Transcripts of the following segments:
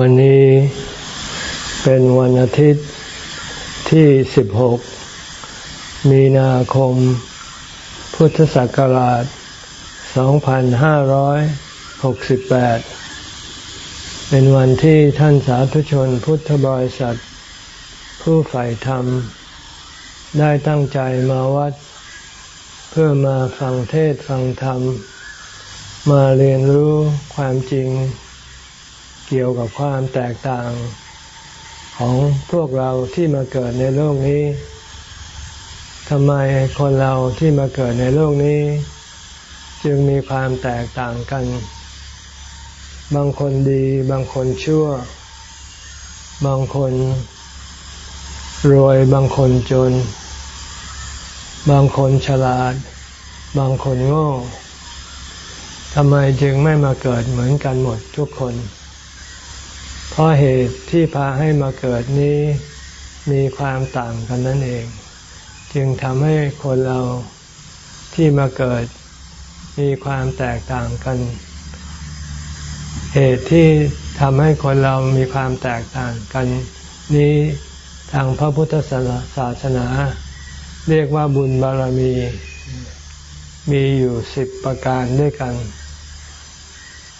วันนี้เป็นวันอาทิตย์ที่ 16 มีนาคม พุทธศักราช 2568 เป็นวันที่ท่านสาธุชนพุทธบริษัท ผู้ใฝ่ธรรม ได้ตั้งใจมาวัด เพื่อมาฟังเทศฟังธรรม มาเรียนรู้ความจริง เกี่ยวกับความแตกต่างของพวกเราที่มาเกิดในโลกนี้ทำไมคนเราที่มาเกิดในโลกนี้ จึงมีความแตกต่างกัน บางคนดี บางคนชั่ว บางคน รวยบางคนจน บางคนฉลาด บางคนโง่ทำไมจึงไม่มาเกิดเหมือนกันหมดทุกคน เพราะเหตุที่พาให้มาเกิดนี้มีความต่างกันนั่นเอง จึงทำให้คนเราที่มาเกิดมีความแตกต่างกัน เหตุที่ทำให้คนเรามีความแตกต่างกัน นี้ทางพระพุทธศาสนา เรียกว่าบุญบารมี มีอยู่สิบประการด้วยกัน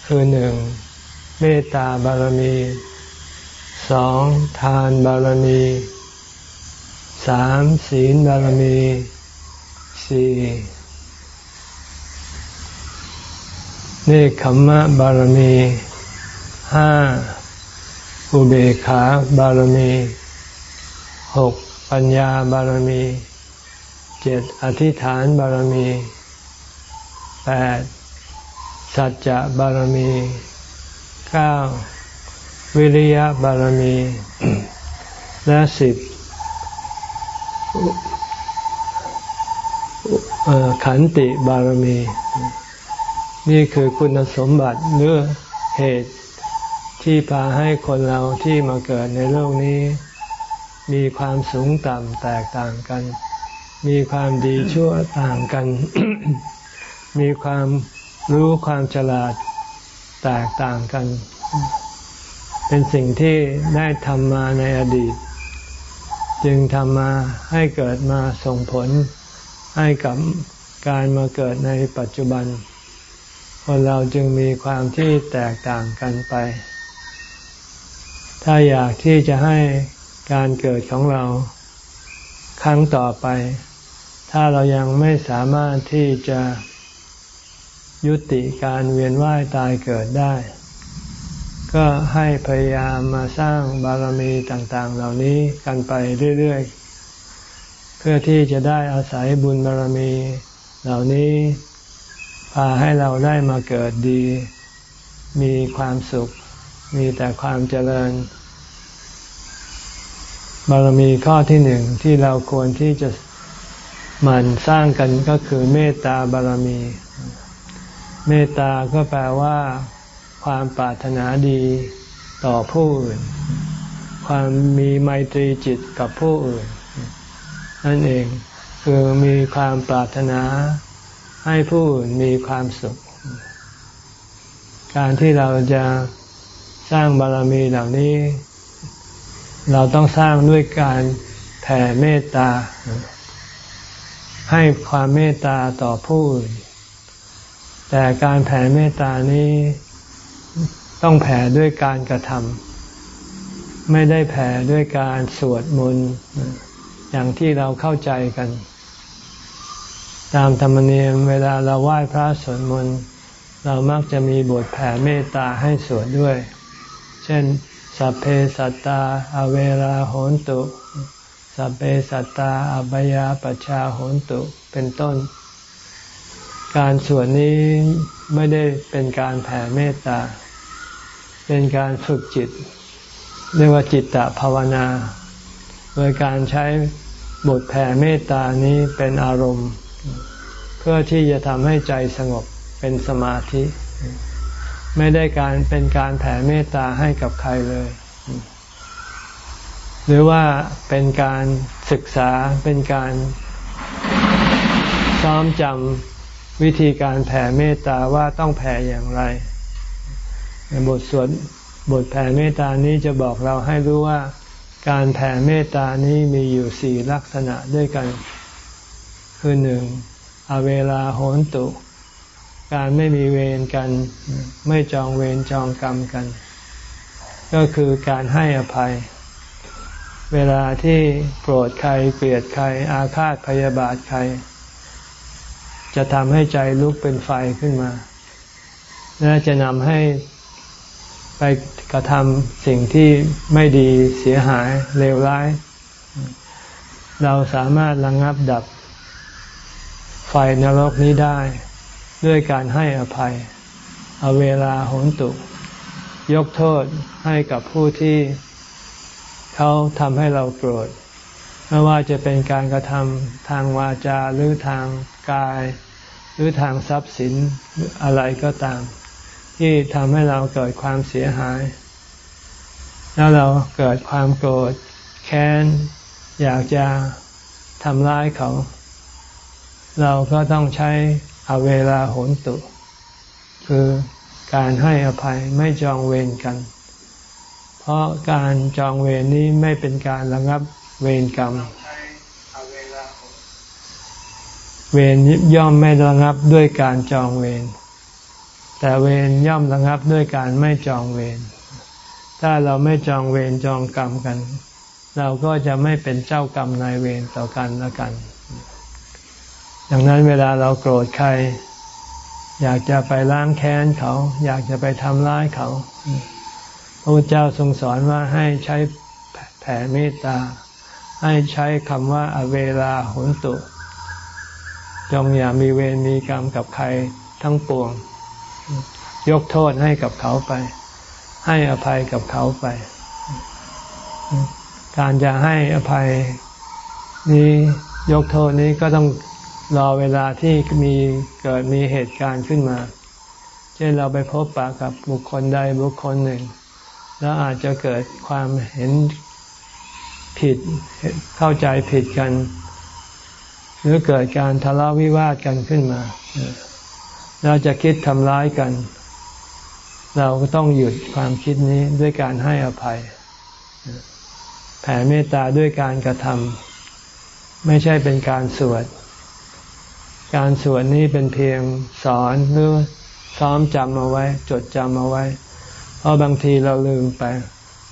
คือหนึ่ง เมตตาบารมีสองทานบารมีสามศีลบารมีสี่เนคขมมะบารมีห้าอุเบกขาบารมีหกปัญญาบารมีเจ็ดอธิษฐานบารมีแปดสัจจะบารมี ก้าวิริยะบารมี และสิบขันติบารมี นี่คือคุณสมบัติหรือเหตุที่พาให้คนเราที่มาเกิดในโลกนี้ มีความสูงต่ำแตกต่างกัน มีความดีชั่วต่างกัน มีความรู้ความฉลาด แตกต่างกัน เป็นสิ่งที่ได้ทำมาในอดีต จึงทำมาให้เกิดมาส่งผลให้กับการมาเกิดในปัจจุบัน คนเราจึงมีความที่แตกต่างกันไป ถ้าอยากที่จะให้การเกิดของเราครั้งต่อไป ถ้าเรายังไม่สามารถที่จะ ยุติการเวียนว่ายตายเกิดได้ ก็ให้พยายามมาสร้างบารมีต่างๆ เหล่านี้กันไปเรื่อยๆ เพื่อที่จะได้อาศัยบุญบารมีเหล่านี้ พาให้เราได้มาเกิดดี มีความสุข มีแต่ความเจริญ บารมีข้อที่หนึ่งที่เราควรที่จะหมั่นสร้างกันก็คือเมตตาบารมี เมตตาก็แปลว่า ความปรารถนาดีต่อผู้อื่น ความมีไมตรีจิตกับผู้อื่น นั่นเองคือมีความปรารถนาให้ผู้อื่นมีความสุข การที่เราจะสร้างบารมีเหล่านี้ เราต้องสร้างด้วยการแผ่เมตตา ให้ความเมตตาต่อผู้อื่น แต่การแผ่เมตตานี้ต้องแผ่ด้วยการกระทำไม่ได้แผ่ด้วยการสวดมนต์อย่างที่เราเข้าใจกัน ตามธรรมเนียมเวลาเราไหว้พระสวดมนต์เรามักจะมีบทแผ่เมตตาให้สวดด้วย เช่น สัพเพสัตตา อเวราโหนตุ สัพเพสัตตาอภยาปชาโหนตุ เป็นต้น การสวดนี้ไม่ได้เป็นการแผ่เมตตา เป็นการฝึกจิต เรียกว่าจิตตภาวนา โดยการใช้บทแผ่เมตตานี้เป็นอารมณ์ เพื่อที่จะทำให้ใจสงบเป็นสมาธิ ไม่ได้การเป็นการแผ่เมตตาให้กับใครเลย หรือว่าเป็นการศึกษาเป็นการซ้อมจำ วิธีการแผ่เมตตาว่าต้องแผ่อย่างไรในบทสวดบทแผ่เมตตานี้จะบอกเราให้รู้ว่า การแผ่เมตตานี้มีอยู่สี่ลักษณะด้วยกัน คือหนึ่งอเวลาโหนตุ การไม่มีเวรกัน ไม่จองเวรจองกรรมกัน ก็คือการให้อภัย เวลาที่โกรธใครเกลียดใคร อาฆาตพยาบาทใคร จะทำให้ใจลุกเป็นไฟขึ้นมา และจะนำให้ไปกระทำสิ่งที่ไม่ดีเสียหายเลวร้าย เราสามารถระงงับดับไฟนรกนี้ได้ ด้วยการให้อภัย เอาเวลาหนตุ ยกโทษให้กับผู้ที่เขาทำให้เราโกรธไม่ว่าจะเป็นการกระทำทางวาจาหรือทางกาย หรือทางทรัพย์สินอะไรก็ตาม ที่ทำให้เราเกิดความเสียหาย แล้วเราเกิดความโกรธแค้น อยากจะทำร้ายเขา เราก็ต้องใช้อเวลาโหนตุ คือการให้อภัยไม่จองเวรกัน เพราะการจองเวรนี้ไม่เป็นการระงับเวรกรรม เวรย่อมไม่ระงับด้วยการจองเวรแต่เวรย่อมระงับด้วยการไม่จองเวรถ้าเราไม่จองเวรจองกรรมกัน เราก็จะไม่เป็นเจ้ากรรมนายเวรต่อกันละกัน ดังนั้นเวลาเราโกรธใคร อยากจะไปล้างแค้นเขา อยากจะไปทำร้ายเขาพระพุทธเจ้าทรงสอนว่าให้ใช้แผ่เมตตา ให้ใช้คำว่าอเวลาหุนตุ จงอย่ามีเวรมีกรรมกับใครทั้งปวง ยกโทษให้กับเขาไป ให้อภัยกับเขาไป การจะให้อภัยนี้ยกโทษนี้ก็ต้องรอเวลาที่มีเกิดมีเหตุการณ์ขึ้นมา เช่นเราไปพบปะกับบุคคลใดบุคคลหนึ่ง แล้วอาจจะเกิดความเห็นผิดเข้าใจผิดกัน รือเกิดการทะเลาะวิวาทกันขึ้นมา เราจะคิดทำร้ายกัน เราก็ต้องหยุดความคิดนี้ด้วยการให้อภัย แผ่เมตตาด้วยการกระทำไม่ใช่เป็นการสวด การสวดนี้เป็นเพียงสอนหรือซ้อมจำเอาไว้ จดจำเอาไว้ เพราะบางทีเราลืมไป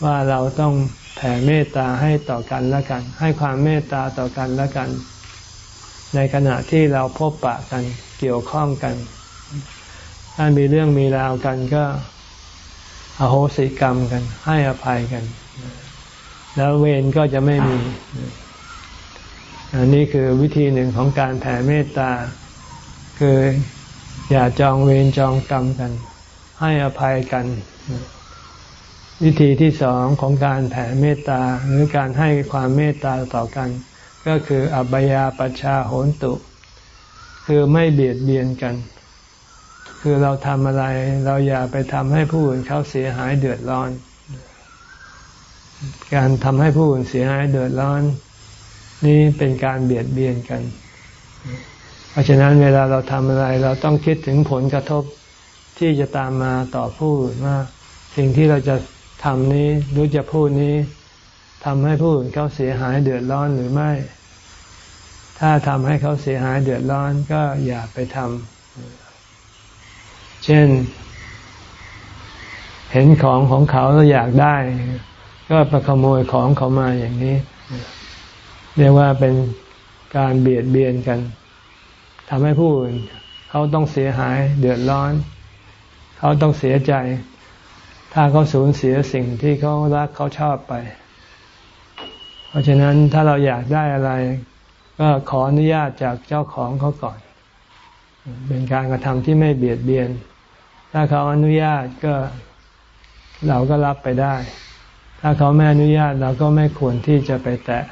ว่าเราต้องแผ่เมตตาให้ต่อกันและกัน ให้ความเมตตาต่อกันและกัน ในขณะที่เราพบปะกันเกี่ยวข้องกัน ถ้ามีเรื่องมีราวกันก็อโหสิกรรมกัน ให้อภัยกัน แล้วเวรก็จะไม่มีอันนี้คือวิธีหนึ่งของการแผ่เมตตา คืออย่าจองเวรจองกรรมกัน ให้อภัยกัน วิธีที่สองของการแผ่เมตตาหรือการให้ความเมตตาต่อกัน ก็คืออับยาปชาโหนตุ คือไม่เบียดเบียนกัน คือเราทำอะไรเราอย่าไปทำให้ผู้อื่นเขาเสียหายเดือดร้อน การทำให้ผู้อื่นเสียหายเดือดร้อน นี่เป็นการเบียดเบียนกัน เพราะฉะนั้นเวลาเราทำอะไรเราต้องคิดถึงผลกระทบที่จะตามมาต่อผู้อื่นว่าสิ่งที่เราจะทำนี้หรือจะพูดนี้ทำให้ผู้อื่นเขาเสียหายเดือดร้อนหรือไม่ ถ้าทำให้เขาเสียหายเดือดร้อนก็อย่าไปทำเช่น เห็นของของเขาแล้วอยากได้ ก็ไปขโมยของเขามาอย่างนี้ เรียกว่าเป็นการเบียดเบียนกันทำให้ผู้อื่นเขาต้องเสียหายเดือดร้อน เขาต้องเสียใจ ถ้าเขาสูญเสียสิ่งที่เขารักเขาชอบไป เพราะฉะนั้นถ้าเราอยากได้อะไร ก็ขออนุญาตจากเจ้าของเขาก่อน เป็นการกระทำที่ไม่เบียดเบียน ถ้าเขาอนุญาตก็เราก็รับไปได้ ถ้าเขาไม่อนุญาตเราก็ไม่ควรที่จะไปแตะ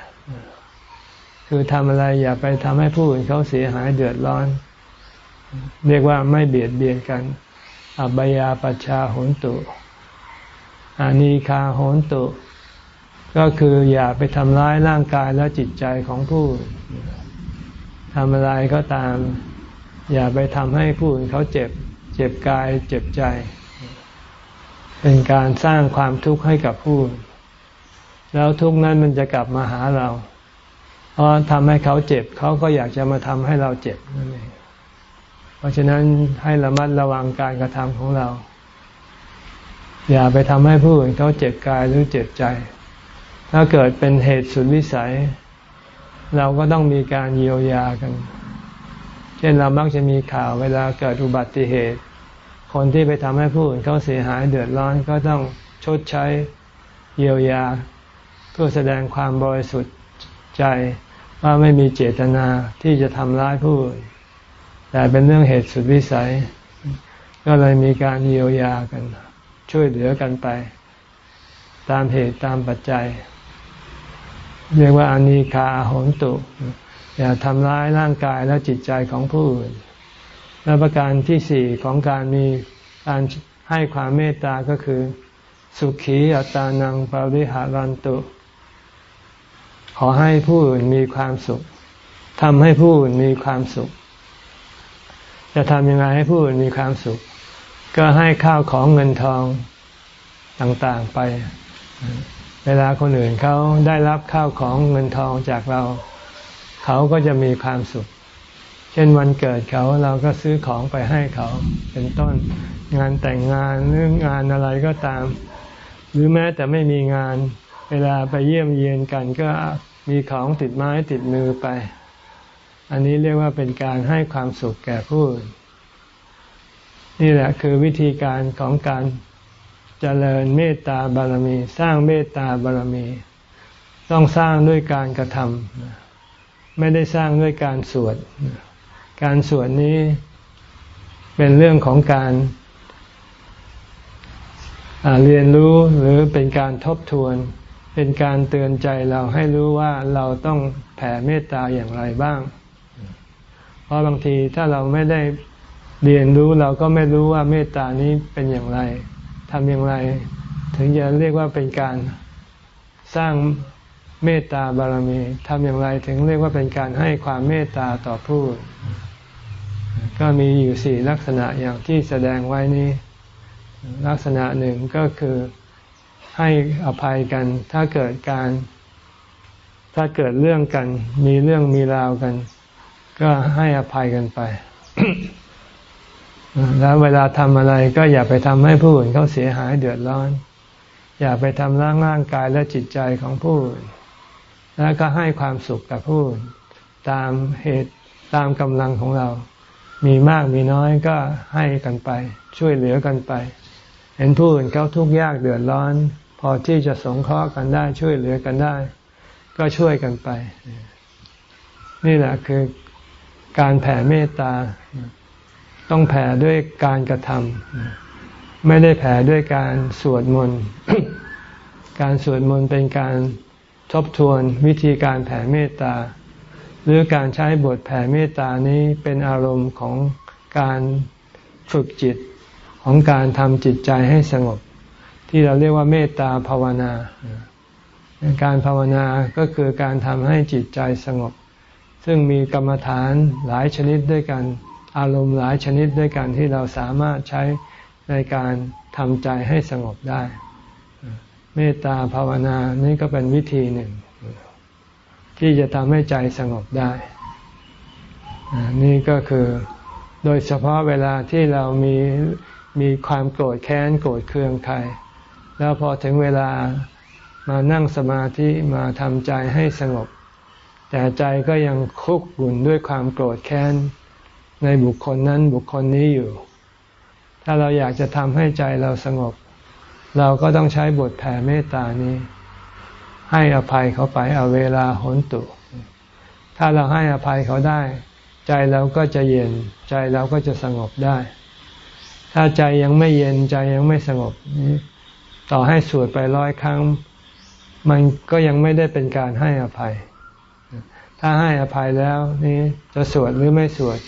คือทำอะไรอย่าไปทำให้ผู้อื่นเขาเสียหายเดือดร้อน เรียกว่าไม่เบียดเบียนกันอับยาปชาโหนตุอานีคาโหนตุ ก็คืออย่าไปทำร้ายร่างกายและจิตใจของผู้ทำอะไรก็ตาม อย่าไปทำให้ผู้อื่นเขาเจ็บ เจ็บกายเจ็บใจ เป็นการสร้างความทุกข์ให้กับผู้ แล้วทุกข์นั้นมันจะกลับมาหาเรา เพราะทำให้เขาเจ็บ เขาก็อยากจะมาทำให้เราเจ็บนั่นเองเพราะฉะนั้นให้ระมัดระวังการกระทำของเรา อย่าไปทำให้ผู้อื่นเขาเจ็บกายหรือเจ็บใจ ถ้าเกิดเป็นเหตุสุดวิสัย เราก็ต้องมีการเยียวยากัน เช่นเรามักจะมีข่าวเวลาเกิดอุบัติเหตุ คนที่ไปทำให้ผู้อื่นเขาเสียหายเดือดร้อนก็ต้องชดใช้เยียวยา เพื่อแสดงความบริสุทธิ์ใจว่าไม่มีเจตนาที่จะทำร้ายผู้อื่นแต่เป็นเรื่องเหตุสุดวิสัย ก็เลยมีการเยียวยากัน ช่วยเหลือกันไป ตามเหตุตามปัจจัย เรียกว่าอนิคาโหนตุ อย่าทำร้ายร่างกายและจิตใจของผู้อื่น และประการที่สี่ของการมีการให้ความเมตตาก็คือ สุขีอัตานังปาริหารันตุ ขอให้ผู้อื่นมีความสุขทำให้ผู้อื่นมีความสุข จะทำยังไงให้ผู้อื่นมีความสุข ก็ให้ข้าวของเงินทองต่างๆไป เวลาคนอื่นเขาได้รับข้าวของเงินทองจากเรา เขาก็จะมีความสุข เช่นวันเกิดเขาเราก็ซื้อของไปให้เขาเป็นต้น งานแต่งงานหรืองงานอะไรก็ตาม หรือแม้แต่ไม่มีงาน เวลาไปเยี่ยมเยียนกันก็มีของติดไม้ติดมือไป อันนี้เรียกว่าเป็นการให้ความสุขแก่ผู้นนี่แหละคือวิธีการของการ เจริญเมตตาบารมี สร้างเมตตาบารมี ต้องสร้างด้วยการกระทำไม่ได้สร้างด้วยการสวด การสวดนี้เป็นเรื่องของการเรียนรู้หรือเป็นการทบทวน เป็นการเตือนใจเราให้รู้ว่าเราต้องแผ่เมตตาอย่างไรบ้าง เพราะบางทีถ้าเราไม่ได้เรียนรู้เราก็ไม่รู้ว่าเมตตานี้เป็นอย่างไร ทำอย่างไร ถึงจะเรียกว่าเป็นการสร้างเมตตาบารมีทำอย่างไรถึงเรียกว่าเป็นการให้ความเมตตาต่อผู้ ก็มีอยู่สี่ลักษณะอย่างที่แสดงไว้นี้ ลักษณะหนึ่งก็คือให้อภัยกัน ถ้าเกิดการ ถ้าเกิดเรื่องกัน มีเรื่องมีราวกัน ก็ให้อภัยกันไป แล้วเวลาทำอะไรก็อย่าไปทำให้ผู้อื่นเขาเสียหายเดือดร้อน อย่าไปทำร่างร่างกายและจิตใจของผู้อื่น แล้วก็ให้ความสุขกับผู้อื่นตามเหตุตามกำลังของเรา มีมากมีน้อยก็ให้กันไป ช่วยเหลือกันไป เห็นผู้อื่นเขาทุกข์ยากเดือดร้อน พอที่จะสงเคราะห์กันได้ช่วยเหลือกันได้ ก็ช่วยกันไป นี่แหละคือการแผ่เมตตา ต้องแผ่ด้วยการกระทำไม่ได้แผ่ด้วยการสวดมนต์การสวดมนต์เป็นการทบทวนวิธีการแผ่เมตตา หรือการใช้บทแผ่เมตตานี้เป็นอารมณ์ของการฝึกจิตของการทำจิตใจให้สงบ ที่เราเรียกว่าเมตตาภาวนา การภาวนาก็คือการทำให้จิตใจสงบ ซึ่งมีกรรมฐานหลายชนิดด้วยกัน อารมณ์หลายชนิดด้วยกันที่เราสามารถใช้ในการทำใจให้สงบได้ เมตตาภาวนานี่ก็เป็นวิธีหนึ่ง ที่จะทำให้ใจสงบได้ นี่ก็คือโดยเฉพาะเวลาที่เรามีมีความโกรธแค้นโกรธเคืองใคร แล้วพอถึงเวลามานั่งสมาธิมาทำใจให้สงบ แต่ใจก็ยังคุกบุ่นด้วยความโกรธแค้น ในบุคคลนั้นบุคคลนี้อยู่ ถ้าเราอยากจะทำให้ใจเราสงบ เราก็ต้องใช้บทแผ่เมตตานี้ ให้อภัยเขาไปเอาเวลาหนตุ ถ้าเราให้อภัยเขาได้ ใจเราก็จะเย็น ใจเราก็จะสงบได้ ถ้าใจยังไม่เย็นใจยังไม่สงบต่อให้สวดไปร้อยครั้ง มันก็ยังไม่ได้เป็นการให้อภัย ถ้าให้อภัยแล้วนี่จะสวดหรือไม่สวด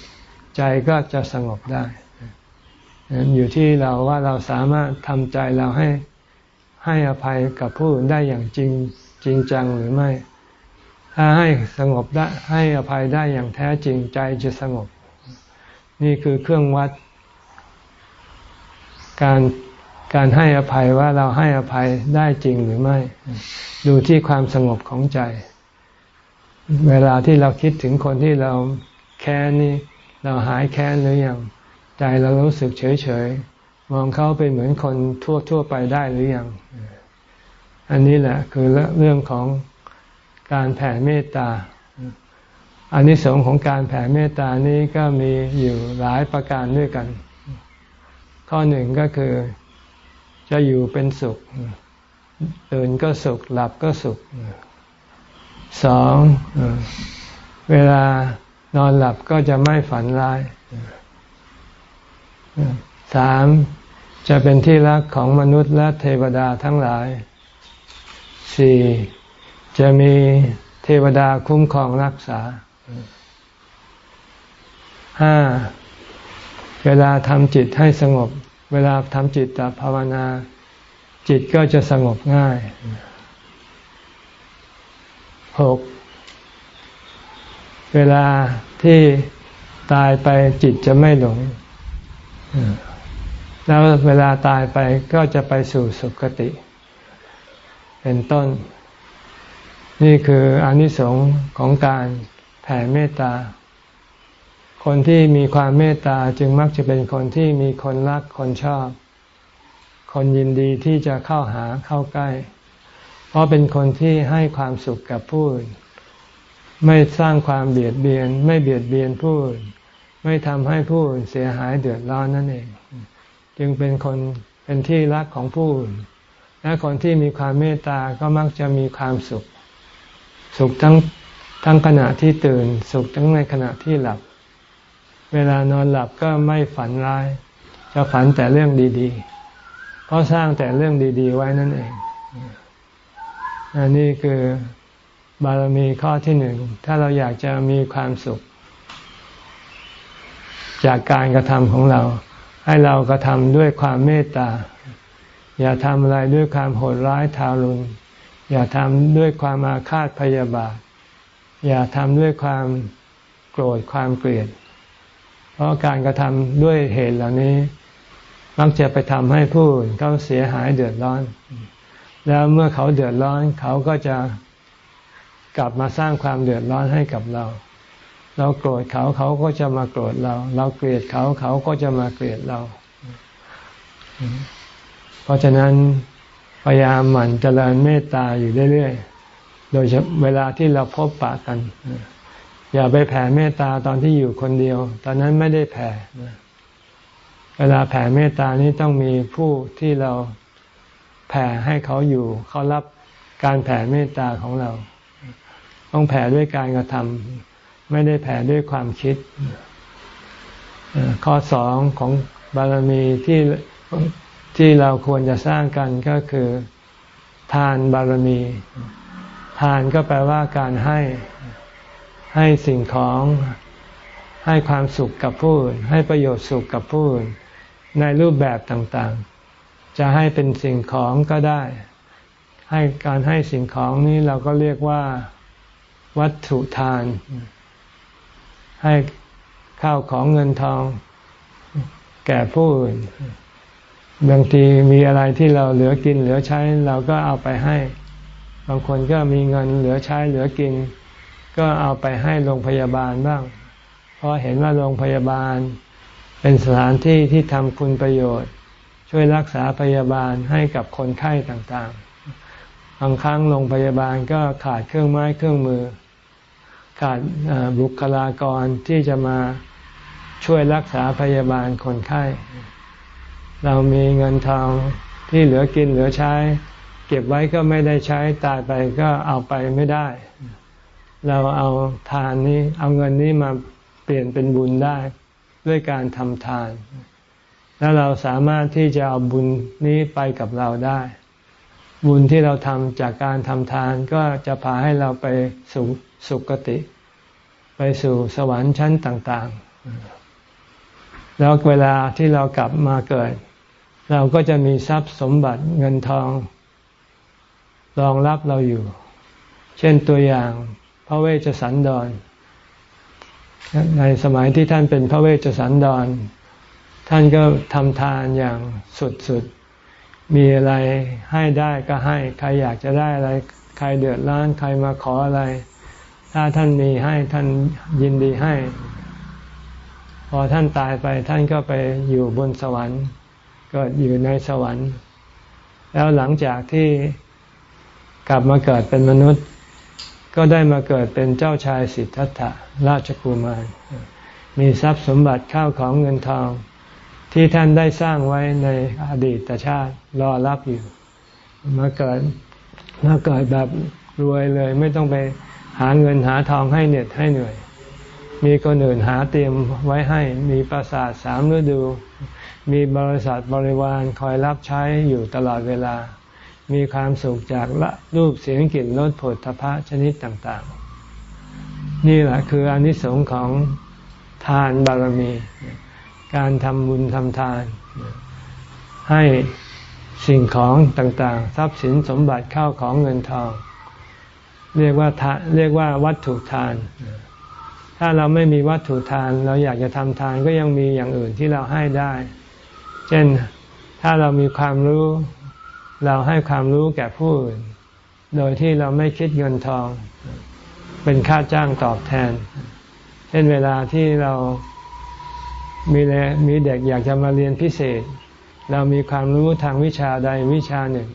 ใจก็จะสงบได้อยู่ที่เราว่าเราสามารถทำใจเราให้ให้อภัยกับผู้อื่นได้อย่างจริงจริงจังหรือไม่ ถ้าให้สงบได้ให้อภัยได้อย่างแท้จริงใจจะสงบ นี่คือเครื่องวัด การการให้อภัยว่าเราให้อภัยได้จริงหรือไม่ ดูที่ความสงบของใจ เวลาที่เราคิดถึงคนที่เราแค้นนี่ เราหายแค้นหรือยังใจเรารู้สึกเฉยเฉยมองเขาเป็นเหมือนคนทั่วทั่วไปได้หรือยังอันนี้แหละคือเรื่องของการแผ่เมตตาอันนี้สงของการแผ่เมตตานี้ก็มีอยู่หลายประการด้วยกัน ข้อหนึ่งก็คือจะอยู่เป็นสุขตื่นก็สุขหลับก็สุขสองเวลา นอนหลับก็จะไม่ฝันร้ายสามจะเป็นที่รักของมนุษย์และเทวดาทั้งหลายสี่จะมีเทวดาคุ้มครองรักษาห้าเวลาทำจิตให้สงบ เวลาทำจิตตภาวนา จิตก็จะสงบง่ายหก เวลาที่ตายไปจิตจะไม่หลง แล้วเวลาตายไปก็จะไปสู่สุคติ เป็นต้น นี่คืออนิสงส์ของการแผ่เมตตา คนที่มีความเมตตาจึงมักจะเป็นคนที่มีคนรักคนชอบ คนยินดีที่จะเข้าหาเข้าใกล้ เพราะเป็นคนที่ให้ความสุขกับผู้อื่น ไม่สร้างความเบียดเบียน ไม่เบียดเบียนผู้อื่นไม่ทำให้ผู้อื่นเสียหายเดือดร้อนนั่นเอง จึงเป็นคนเป็นที่รักของผู้อื่นและคนที่มีความเมตตาก็มักจะมีความสุข สุขทั้งทั้งขณะที่ตื่น สุขทั้งในขณะที่หลับ เวลานอนหลับก็ไม่ฝันร้าย จะฝันแต่เรื่องดีๆ เพราะสร้างแต่เรื่องดี ๆ ไว้นั่นเองอันนี้คือ บารมีข้อที่หนึ่ง ถ้าเราอยากจะมีความสุข จากการกระทำของเรา ให้เรากระทำด้วยความเมตตา อย่าทำอะไรด้วยความโหดร้ายทารุณ อย่าทำด้วยความอาฆาตพยาบาท อย่าทำด้วยความโกรธความเกลียด เพราะการกระทำด้วยเหตุเหล่านี้ มักจะไปทำให้ผู้อื่นเขาเสียหายเดือดร้อน แล้วเมื่อเขาเดือดร้อนเขาก็จะ กลับมาสร้างความเดือดร้อนให้กับเรา เราโกรธเขาเขาก็จะมาโกรธเรา เราเกลียดเขาเขาก็จะมาเกลียดเรา เพราะฉะนั้นพยายามหมั่นเจริญเมตตาอยู่เรื่อยๆ โดยเวลาที่เราพบปะกัน อย่าไปแผ่เมตตาตอนที่อยู่คนเดียว ตอนนั้นไม่ได้แผ่ เวลาแผ่เมตตานี้ต้องมีผู้ที่เราแผ่ให้เขาอยู่ เขารับการแผ่เมตตาของเรา ต้องแผ่ด้วยการกระทำไม่ได้แผ่ด้วยความคิด ข้อสองของบารมีที่ที่เราควรจะสร้างกันก็คือ ทานบารมี ทานก็แปลว่าการให้ให้สิ่งของให้ความสุขกับผู้อื่นให้ประโยชน์สุขกับผู้อื่นในรูปแบบต่างๆ จะให้เป็นสิ่งของก็ได้ ให้การให้สิ่งของนี้เราก็เรียกว่า วัตถุทาน ให้ข้าวของเงินทอง แก่ผู้อื่นบางทีมีอะไรที่เราเหลือกินเหลือใช้เราก็เอาไปให้ บางคนก็มีเงินเหลือใช้เหลือกิน ก็เอาไปให้โรงพยาบาลบ้าง เพราะเห็นว่าโรงพยาบาล เป็นสถานที่ที่ทำคุณประโยชน์ ช่วยรักษาพยาบาลให้กับคนไข้ต่างๆ บางครั้งโรงพยาบาลก็ขาดเครื่องไม้เครื่องมือ ขาดบุคลากรที่จะมาช่วยรักษาพยาบาลคนไข้ เรามีเงินทองที่เหลือกินเหลือใช้ เก็บไว้ก็ไม่ได้ใช้ตายไปก็เอาไปไม่ได้ เราเอาทานนี้ เอาเงินนี้มาเปลี่ยนเป็นบุญได้ด้วยการทำทาน แล้วเราสามารถที่จะเอาบุญนี้ไปกับเราได้ บุญที่เราทำจากการทำทานก็จะพาให้เราไปสู่ สุคติ ไปสู่สวรรค์ชั้นต่าง ๆ แล้วเวลาที่เรากลับมาเกิด เราก็จะมีทรัพย์สมบัติเงินทองรองรับเราอยู่ เช่นตัวอย่างพระเวชสันดร ในสมัยที่ท่านเป็นพระเวชสันดร ท่านก็ทำทานอย่างสุดๆ มีอะไรให้ได้ก็ให้ ใครอยากจะได้อะไร ใครเดือดร้อน ใครมาขออะไร ถ้าท่านมีให้ท่านยินดีให้ พอท่านตายไปท่านก็ไปอยู่บนสวรรค์ เก็อยู่ในสวรรค์ แล้วหลังจากที่กลับมาเกิดเป็นมนุษย์ ก็ได้มาเกิดเป็นเจ้าชายสิทธัตถะราชกุมาร มีทรัพย์สมบัติข้าวของเงินทองที่ท่านได้สร้างไว้ในอดีตชาติรอรับอยู่ มาเกิดมาเกิดแบบรวยเลย ไม่ต้องไป หาเงินหาทองให้เหน็ดให้เหนื่อย มีคนอื่นหาเตรียมไว้ให้มีปราสาทสามฤดู มีบริษัทบริวารคอยรับใช้อยู่ตลอดเวลา มีความสุขจากละรูปเสียงกลิ่นรสผลทพะชนิดต่างๆ นี่แหละคืออนิสงค์ของทานบารมี การทำบุญทำทาน ให้สิ่งของต่างๆ ทรัพย์สินสมบัติเข้าของเงินทอง เรียกว่าเรียกว่าวัตถุทาน ถ้าเราไม่มีวัตถุทาน เราอยากจะทำทานก็ยังมีอย่างอื่นที่เราให้ได้ เช่นถ้าเรามีความรู้ เราให้ความรู้แก่ผู้อื่น โดยที่เราไม่คิดเงินทอง เป็นค่าจ้างตอบแทน เช่นเวลาที่เรามีมีเด็กอยากจะมาเรียนพิเศษ เรามีความรู้ทางวิชาใดวิชาหนึ่ง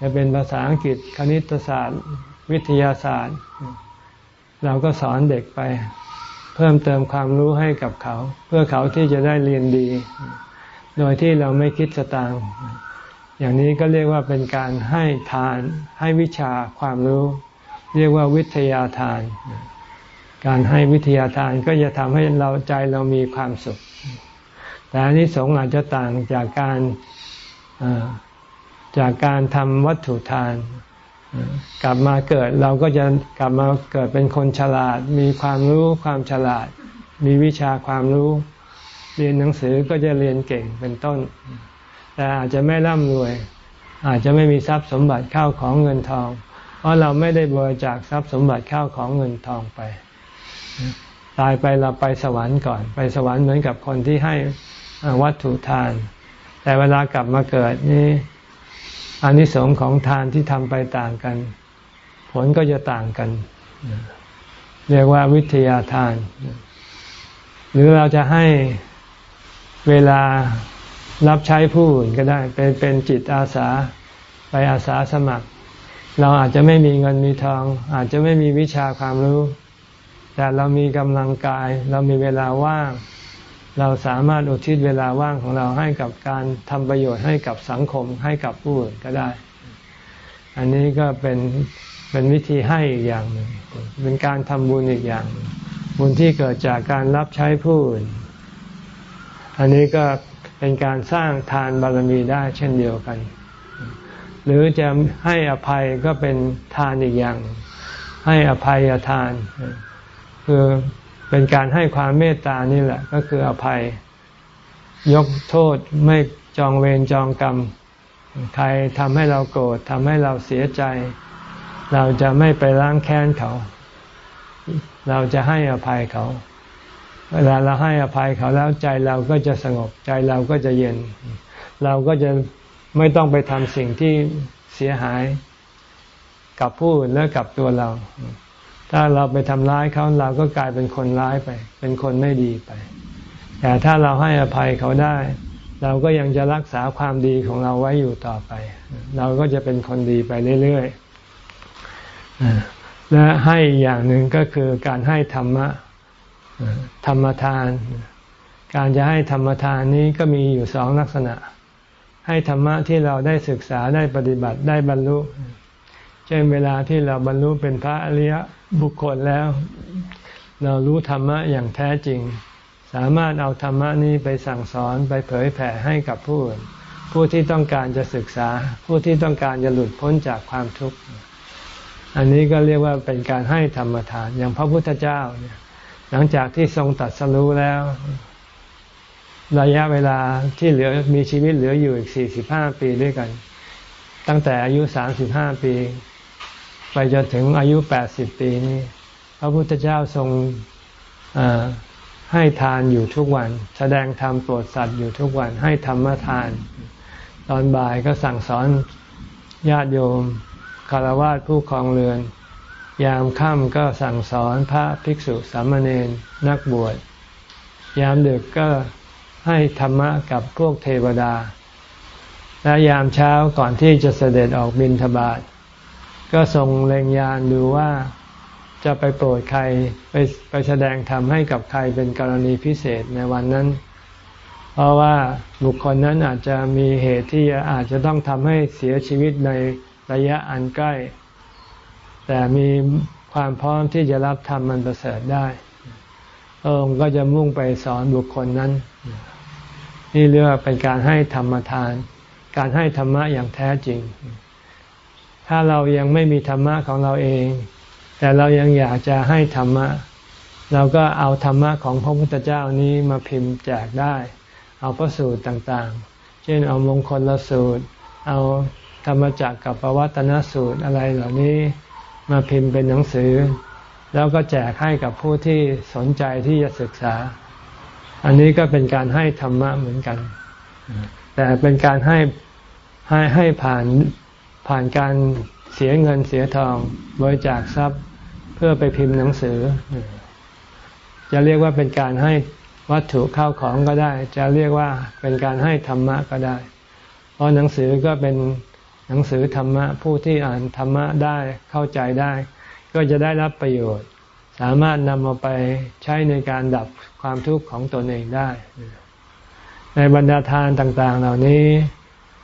จะเป็นภาษาอังกฤษคณิตศาสตร์ วิทยาศาสตร์ เราก็สอนเด็กไป เพิ่มเติมความรู้ให้กับเขา เพื่อเขาที่จะได้เรียนดี โดยที่เราไม่คิดสตางค์อย่างนี้ก็เรียกว่าเป็นการให้ทานให้วิชาความรู้ เรียกว่าวิทยาทาน การให้วิทยาทานก็จะทำให้เราใจเรามีความสุข แต่อันนี้สงอาจจะต่างจากการจากการทำวัตถุทาน กลับมาเกิดเราก็จะกลับมาเกิดเป็นคนฉลาด มีความรู้ความฉลาด มีวิชาความรู้ เรียนหนังสือก็จะเรียนเก่งเป็นต้น แต่อาจจะไม่ร่ำรวย อาจจะไม่มีทรัพย์สมบัติข้าวของเงินทอง เพราะเราไม่ได้บริจาคทรัพย์สมบัติข้าวของเงินทองไป ตายไปเราไปสวรรค์ก่อน ไปสวรรค์เหมือนกับคนที่ให้วัตถุทาน แต่เวลากลับมาเกิดนี่ อานิสงส์ของทานที่ทำไปต่างกัน ผลก็จะต่างกัน เรียกว่าวิทยาทาน หรือเราจะให้เวลารับใช้ผู้อื่นก็ได้ เป็นเป็นจิตอาสาไปอาสาสมัคร เราอาจจะไม่มีเงินมีทอง อาจจะไม่มีวิชาความรู้ แต่เรามีกำลังกาย เรามีเวลาว่าง เราสามารถอุทิศเวลาว่างของเราให้กับการทำประโยชน์ให้กับสังคมให้กับผู้อื่นก็ได้ อันนี้ก็เป็นเป็นวิธีให้อีกอย่างหนึ่งเป็นการทำบุญอีกอย่าง บุญที่เกิดจากการรับใช้ผู้อื่น อันนี้ก็เป็นการสร้างทานบารมีได้เช่นเดียวกัน หรือจะให้อภัยก็เป็นทานอีกอย่าง ให้อภัยทาน คือ เป็นการให้ความเมตตานี่แหละ ก็คืออภัย ยกโทษไม่จองเวรจองกรรม ใครทำให้เราโกรธทำให้เราเสียใจ เราจะไม่ไปล้างแค้นเขา เราจะให้อภัยเขา เวลาเราให้อภัยเขาแล้วใจเราก็จะสงบใจเราก็จะเย็น เราก็จะไม่ต้องไปทำสิ่งที่เสียหายกับผู้อื่นและกับตัวเรา ถ้าเราไปทำร้ายเขาเราก็กลายเป็นคนร้ายไป เป็นคนไม่ดีไป แต่ถ้าเราให้อภัยเขาได้ เราก็ยังจะรักษาความดีของเราไว้อยู่ต่อไป เราก็จะเป็นคนดีไปเรื่อยๆและให้อย่างหนึ่งก็คือการให้ธรรมะธรรมทาน การจะให้ธรรมทานนี้ก็มีอยู่สองลักษณะ ให้ธรรมะที่เราได้ศึกษาได้ปฏิบัติได้บรรลุ เช่นเวลาที่เราบรรลุเป็นพระอริย บุคคลแล้ว เรารู้ธรรมะอย่างแท้จริง สามารถเอาธรรมะนี้ไปสั่งสอนไปเผยแผ่ให้กับผู้อื่นผู้ที่ต้องการจะศึกษา ผู้ที่ต้องการจะหลุดพ้นจากความทุกข์ อันนี้ก็เรียกว่าเป็นการให้ธรรมทาน อย่างพระพุทธเจ้าเนี่ย หลังจากที่ทรงตัดสรู้แล้ว ระยะเวลาที่เหลือมีชีวิตเหลืออยู่อีกสี่สิบห้าปีด้วยกัน ตั้งแต่อายุสามสิบห้าปี ไปจนถึงอายุแปดสิบปีนี้ พระพุทธเจ้าทรงให้ทานอยู่ทุกวัน แสดงธรรมโปรดสัตว์อยู่ทุกวัน ให้ธรรมทาน ตอนบ่ายก็สั่งสอนญาติโยมคารวะผู้ครองเรือน ยามค่ำก็สั่งสอนพระภิกษุสามเณรนักบวช ยามดึกก็ให้ธรรมะกับพวกเทวดา และยามเช้าก่อนที่จะเสด็จออกบินทบาท ก็ทรงเล็งยานดูว่าจะไปโปรดใครไปไปแสดงธรรมให้กับใครเป็นกรณีพิเศษในวันนั้น เพราะว่าบุคคลนั้นอาจจะมีเหตุที่อาจจะต้องทำให้เสียชีวิตในระยะอันใกล้ แต่มีความพร้อมที่จะรับธรรมมันประเสริฐได้องค์ก็จะมุ่งไปสอนบุคคลนั้น นี่เรียกว่าเป็นการให้ธรรมทาน การให้ธรรมะอย่างแท้จริง ถ้าเรายังไม่มีธรรมะของเราเอง แต่เรายังอยากจะให้ธรรมะ เราก็เอาธรรมะของพระพุทธเจ้านี้มาพิมพ์แจกได้ เอาพระสูตรต่างๆ เช่นเอามงคลละสูตร เอาธรรมจักกับปวัตนสูตรอะไรเหล่านี้มาพิมพ์เป็นหนังสือ แล้วก็แจกให้กับผู้ที่สนใจที่จะศึกษา อันนี้ก็เป็นการให้ธรรมะเหมือนกัน แต่เป็นการให้ให้ให้ผ่าน ผ่านการเสียเงินเสียทองบริจาคทรัพย์เพื่อไปพิมพ์หนังสือ จะเรียกว่าเป็นการให้วัตถุเข้าของก็ได้ จะเรียกว่าเป็นการให้ธรรมะก็ได้ เพราะหนังสือก็เป็นหนังสือธรรมะผู้ที่อ่านธรรมะได้เข้าใจได้ ก็จะได้รับประโยชน์ สามารถนำมาไปใช้ในการดับความทุกข์ของตนเองได้ ในบรรดาทานต่าง ๆ เหล่านี้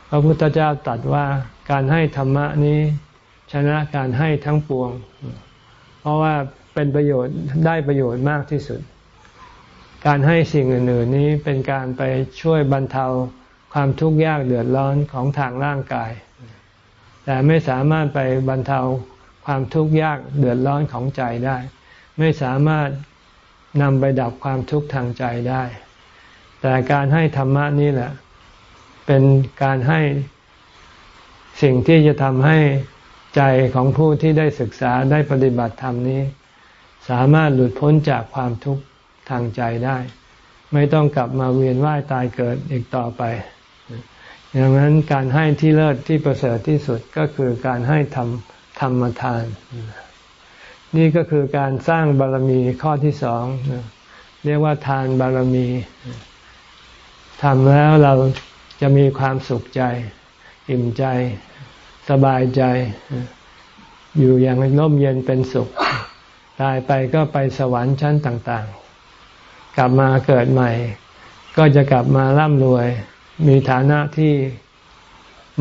พระพุทธเจ้าตรัสว่า การให้ธรรมะนี้ชนะการให้ทั้งปวง เพราะว่าเป็นประโยชน์ได้ประโยชน์มากที่สุด การให้สิ่งอื่นๆนี้เป็นการไปช่วยบรรเทาความทุกข์ยากเดือดร้อนของทางร่างกาย แต่ไม่สามารถไปบรรเทาความทุกข์ยากเดือดร้อนของใจได้ ไม่สามารถนำไปดับความทุกข์ทางใจได้ แต่การให้ธรรมะนี่แหละ เป็นการให้ สิ่งที่จะทำให้ใจของผู้ที่ได้ศึกษาได้ปฏิบัติธรรมนี้ สามารถหลุดพ้นจากความทุกข์ทางใจได้ ไม่ต้องกลับมาเวียนว่ายตายเกิดอีกต่อไปดังนั้นการให้ที่เลิศที่ประเสริฐที่สุดก็คือการให้ธรรมธรรมทาน นี่ก็คือการสร้างบารมีข้อที่สองเรียกว่าทานบารมีทำแล้วเราจะมีความสุขใจ อิ่มใจ สบายใจ อยู่อย่างร่มเย็นเป็นสุข ตายไปก็ไปสวรรค์ชั้นต่างๆ กลับมาเกิดใหม่ ก็จะกลับมาร่ำรวย มีฐานะที่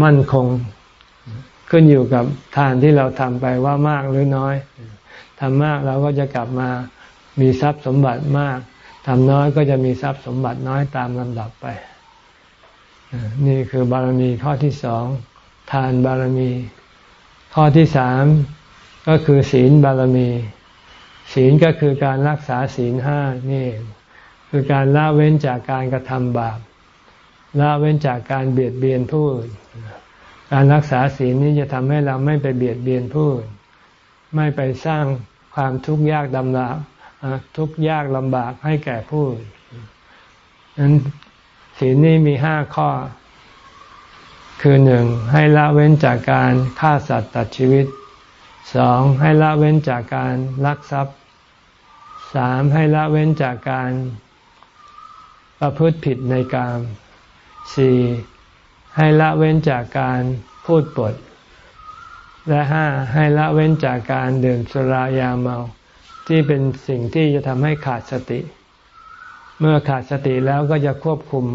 มั่นคง ขึ้นอยู่กับทานที่เราทำไปว่ามากหรือน้อยทำมากเราก็จะกลับมามีทรัพย์สมบัติมากทำน้อยก็จะมีทรัพย์สมบัติน้อยตามลำดับไป นี่คือบารมีข้อที่สองทานบารมี ข้อที่สามก็คือศีลบารมี ศีลก็คือการรักษาศีลห้านี่คือการละเว้นจากการกระทำบาปละเว้นจากการเบียดเบียนผู้อื่นการรักษาศีลนี้จะทำให้เราไม่ไปเบียดเบียนผู้อื่นไม่ไปสร้างความทุกข์ยากดำลาทุกข์ยากลำบากให้แก่ผู้นั้น ศีลนี้มีห้าข้อ คือหนึ่งให้ละเว้นจากการฆ่าสัตว์ตัดชีวิตสองให้ละเว้นจากการลักทรัพย์สามให้ละเว้นจากการประพฤติผิดในกามสี่ให้ละเว้นจากการพูดปด และห้าให้ละเว้นจากการดื่มสุรายาเมา ที่เป็นสิ่งที่จะทำให้ขาดสติ เมื่อขาดสติแล้วก็จะควบคุม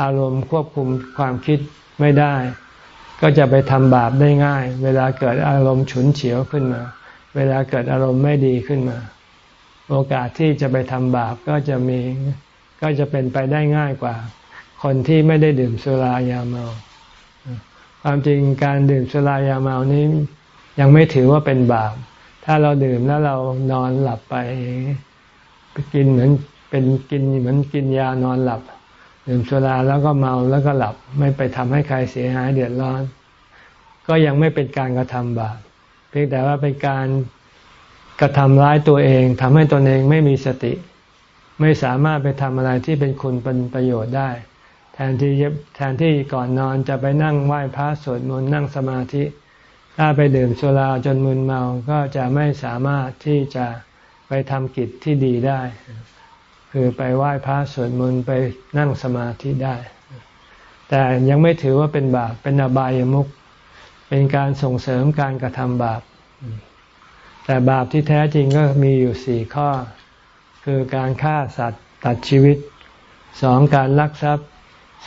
อารมณ์ควบคุมความคิดไม่ได้ ก็จะไปทำบาปได้ง่าย เวลาเกิดอารมณ์ฉุนเฉียวขึ้นมา เวลาเกิดอารมณ์ไม่ดีขึ้นมา โอกาสที่จะไปทำบาปก็จะมีก็จะเป็นไปได้ง่ายกว่า คนที่ไม่ได้ดื่มสุรายาเมาความจริงการดื่มสุรายาเมานี้ยังไม่ถือว่าเป็นบาป ถ้าเราดื่มแล้วเรานอนหลับไป กินเหมือน เป็นกินเหมือนกินยานอนหลับดื่มสุราแล้วก็เมาแล้วก็หลับไม่ไปทำให้ใครเสียหายเดือดร้อน ก็ยังไม่เป็นการกระทำบาปเพียงแต่ว่าเป็นการกระทำร้ายตัวเองทำให้ตนเองไม่มีสติ ไม่สามารถไปทำอะไรที่เป็นคุณเป็นประโยชน์ได้ แทนที่แทนที่ก่อนนอนจะไปนั่งไหว้พระสวดมนต์นั่งสมาธิ ถ้าไปดื่มสุราจนมึนเมาก็จะไม่สามารถที่จะไปทำกิจที่ดีได้ คือไปไหว้พระสวดมนต์ไปนั่งสมาธิได้ แต่ยังไม่ถือว่าเป็นบาปเป็นอบายมุขเป็นการส่งเสริมการกระทำบาป แต่บาปที่แท้จริงก็มีอยู่สี่ข้อ คือการฆ่าสัตว์ตัดชีวิตสองการลักทรัพย์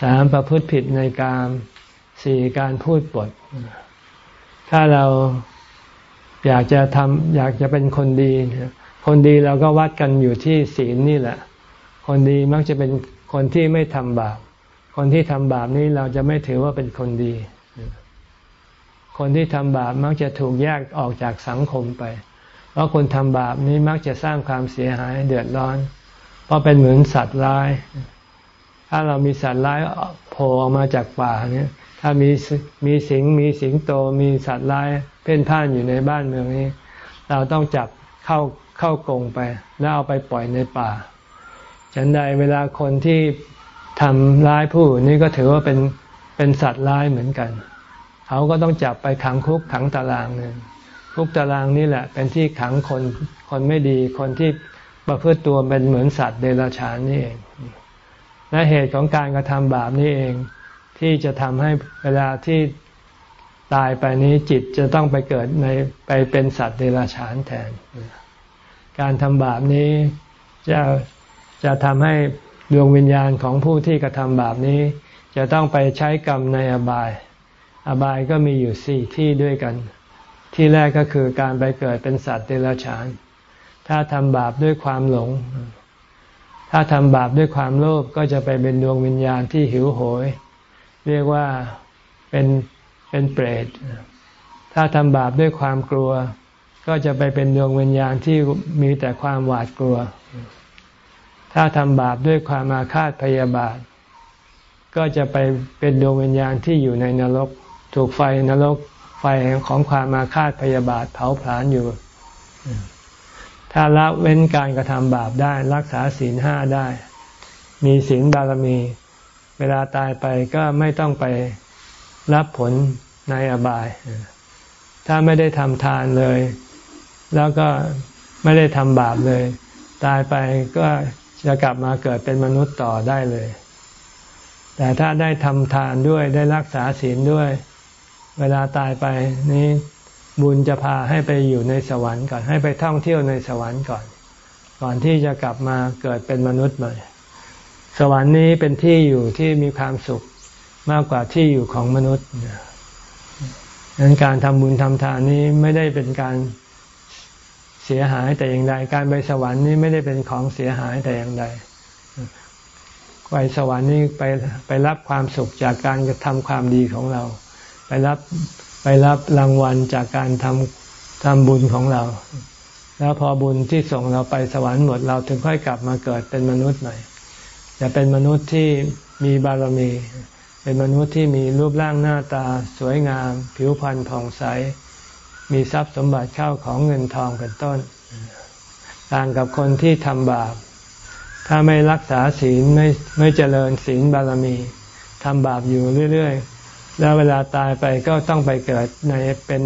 สามประพฤติผิดในการสี่การพูดปด ถ้าเราอยากจะทำอยากจะเป็นคนดี คนดีเราก็วัดกันอยู่ที่ศีลนี่แหละ คนดีมักจะเป็นคนที่ไม่ทำบาป คนที่ทำบาปนี้เราจะไม่ถือว่าเป็นคนดี คนที่ทำบาปมักจะถูกแยกออกจากสังคมไป เพราะคนทำบาปนี้มักจะสร้างความเสียหายเดือดร้อน เพราะเป็นเหมือนสัตว์ร้าย ถ้าเรามีสัตว์ร้ายโผล่ออกมาจากป่าเนี่ย ถ้ามีมีสิงมีสิงโตมีสัตว์ร้ายเพ่นพ่านอยู่ในบ้านเมืองนี้ เราต้องจับเข้าเข้ากรงไป แล้วเอาไปปล่อยในป่า ฉันใดเวลาคนที่ทำร้ายผู้นี่ก็ถือว่าเป็นเป็นสัตว์ร้ายเหมือนกัน เขาก็ต้องจับไปขังคุกขังตารางหนึ่งคุกตารางนี่แหละ เป็นที่ขังคนคนไม่ดีคนที่ประพฤติตัวเป็นเหมือนสัตว์เดรัจฉานนี่เองและเหตุของการกระทำบาปนี้เอง ที่จะทำให้เวลาที่ตายไปนี้จิตจะต้องไปเกิดในไปเป็นสัตว์เดรัจฉานแทน การทำบาปนี้จะ จะทำให้ดวงวิญญาณของผู้ที่กระทำบาปนี้ จะต้องไปใช้กรรมในอบาย อบายก็มีอยู่สี่ที่ด้วยกัน ที่แรกก็คือการไปเกิดเป็นสัตว์เดรัจฉาน ถ้าทำบาปด้วยความหลง ถ้าทำบาปด้วยความโลภก็จะไปเป็นดวงวิญญาณที่หิวโหย เรียกว่าเป็นเป็นเปรต ถ้าทำบาปด้วยความกลัว ก็จะไปเป็นดวงวิญญาณที่มีแต่ความหวาดกลัว ถ้าทำบาปด้วยความอาฆาตพยาบาท ก็จะไปเป็นดวงวิญญาณที่อยู่ในนรก ถูกไฟนรกไฟของความอาฆาตพยาบาทเผาผลาญอยู่ ถ้าละเว้นการกระทำบาปได้รักษาศีลห้าได้ มีศีลบารมี เวลาตายไปก็ไม่ต้องไปรับผลในอบาย ถ้าไม่ได้ทำทานเลย แล้วก็ไม่ได้ทำบาปเลย ตายไปก็ จะกลับมาเกิดเป็นมนุษย์ต่อได้เลย แต่ถ้าได้ทำทานด้วยได้รักษาศีลด้วย เวลาตายไปนี้บุญจะพาให้ไปอยู่ในสวรรค์ก่อน ให้ไปท่องเที่ยวในสวรรค์ก่อน ก่อนที่จะกลับมาเกิดเป็นมนุษย์ใหม่ สวรรค์นี้เป็นที่อยู่ที่มีความสุขมากกว่าที่อยู่ของมนุษย์ดังนั้นการทำบุญทำทานนี้ไม่ได้เป็นการ เสียหายแต่อย่างใด การไปสวรรค์นี้ไม่ได้เป็นของเสียหายแต่อย่างใดไปสวรรค์นี้ไปไปรับความสุขจากการกระทำความดีของเรา ไปรับไปรับรางวัลจากการทำทำบุญของเรา แล้วพอบุญที่ส่งเราไปสวรรค์หมดเราถึงค่อยกลับมาเกิดเป็นมนุษย์ใหม่จะเป็นมนุษย์ที่มีบารมี เป็นมนุษย์ที่มีรูปร่างหน้าตา สวยงาม ผิวพรรณผ่องใส มีทรัพย์สมบัติเข้าของเงินทองเป็นต้น ต่างกับคนที่ทำบาป ถ้าไม่รักษาศีลไม่ไม่เจริญศีลบารมีทำบาปอยู่เรื่อยๆ แล้วเวลาตายไปก็ต้องไปเกิดในเป็น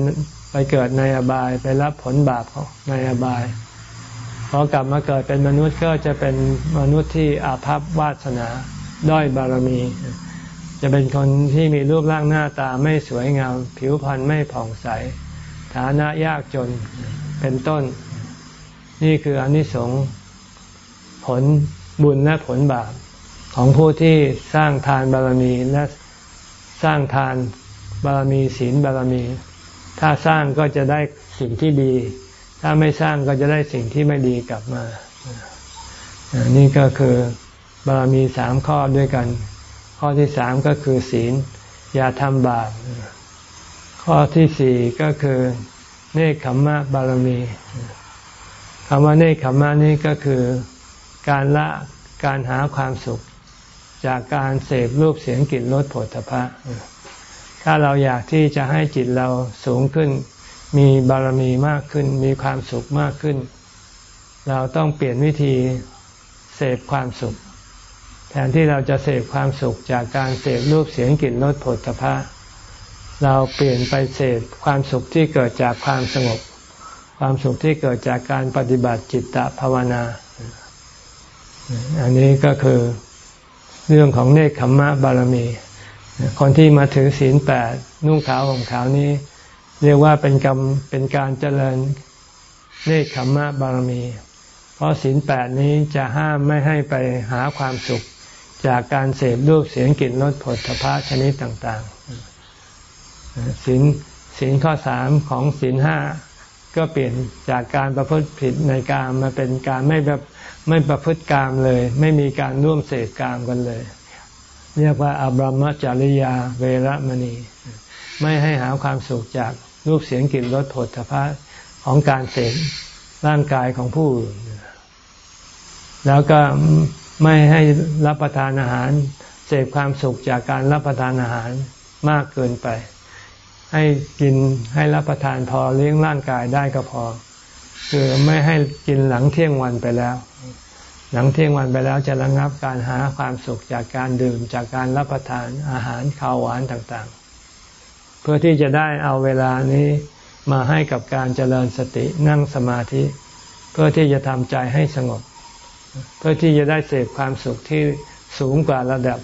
ไปเกิดในอบายไปรับผลบาปในอบายพอกลับมาเกิดเป็นมนุษย์ก็จะเป็นมนุษย์ที่อาภัพวาสนาด้อยบารมี จะเป็นคนที่มีรูปร่างหน้าตาไม่สวยงาม ผิวพรรณไม่ผ่องใส ฐานะยากจนเป็นต้น นี่คืออนิสงส์ผลบุญและผลบาปของผู้ที่สร้างทานบารมีและสร้างทานบารมีศีลบารมี ถ้าสร้างก็จะได้สิ่งที่ดี ถ้าไม่สร้างก็จะได้สิ่งที่ไม่ดีกลับมา นี่ก็คือบารมีสามข้อด้วยกัน ข้อที่สามก็คือศีล อย่าทำบาป ข้อที่สี่ก็คือเนคขมมะบารมีคำว่าเนคขมมะนี่ก็คือการละการหาความสุข จากการเสพรูปเสียงกลิ่นรสผลพระถ้าเราอยากที่จะให้จิตเราสูงขึ้น มีบารมีมากขึ้น มีความสุขมากขึ้น เราต้องเปลี่ยนวิธีเสพความสุข แทนที่เราจะเสพความสุขจากการเสพรูปเสียงกลิ่นรสผลพระ เราเปลี่ยนไปเสพความสุขที่เกิดจากความสงบ ความสุขที่เกิดจากการปฏิบัติจิตตภาวนา อันนี้ก็คือเรื่องของเนคขมมะบารมี คนที่มาถือศีลแปดนุ่งขาวห่มขาวนี้ เรียกว่าเป็นกรรมเป็นการเจริญเนคขมมะบารมี เพราะศีลแปดนี้จะห้ามไม่ให้ไปหาความสุขจากการเสพรูปเสียงกลิ่นรสผลพระชนิดต่างๆ ศีลศีลข้อสามของศีลห้าก็เปลี่ยนจากการประพฤติผิดในการมาเป็นการไม่แบบไม่ประพฤติกรรมเลย ไม่มีการร่วมเสพกรรมกันเลย เรียกว่าอบรมจริยาเวรมณี ไม่ให้หาความสุขจากรูปเสียงกลิ่นรสผลพระของการเสพร่างกายของผู้อื่นแล้วก็ไม่ให้รับประทานอาหาร เสพความสุขจากการรับประทานอาหารมากเกินไป ให้กินให้รับประทานพอเลี้ยงร่างกายได้ก็พอ คือไม่ให้กินหลังเที่ยงวันไปแล้ว หลังเที่ยงวันไปแล้วจะระงับการหาความสุขจากการดื่มจากการรับประทานอาหารข้าวหวานต่างๆ เพื่อที่จะได้เอาเวลานี้มาให้กับการเจริญสตินั่งสมาธิ เพื่อที่จะทำใจให้สงบ เพื่อที่จะได้เสพความสุขที่สูงกว่าระดับ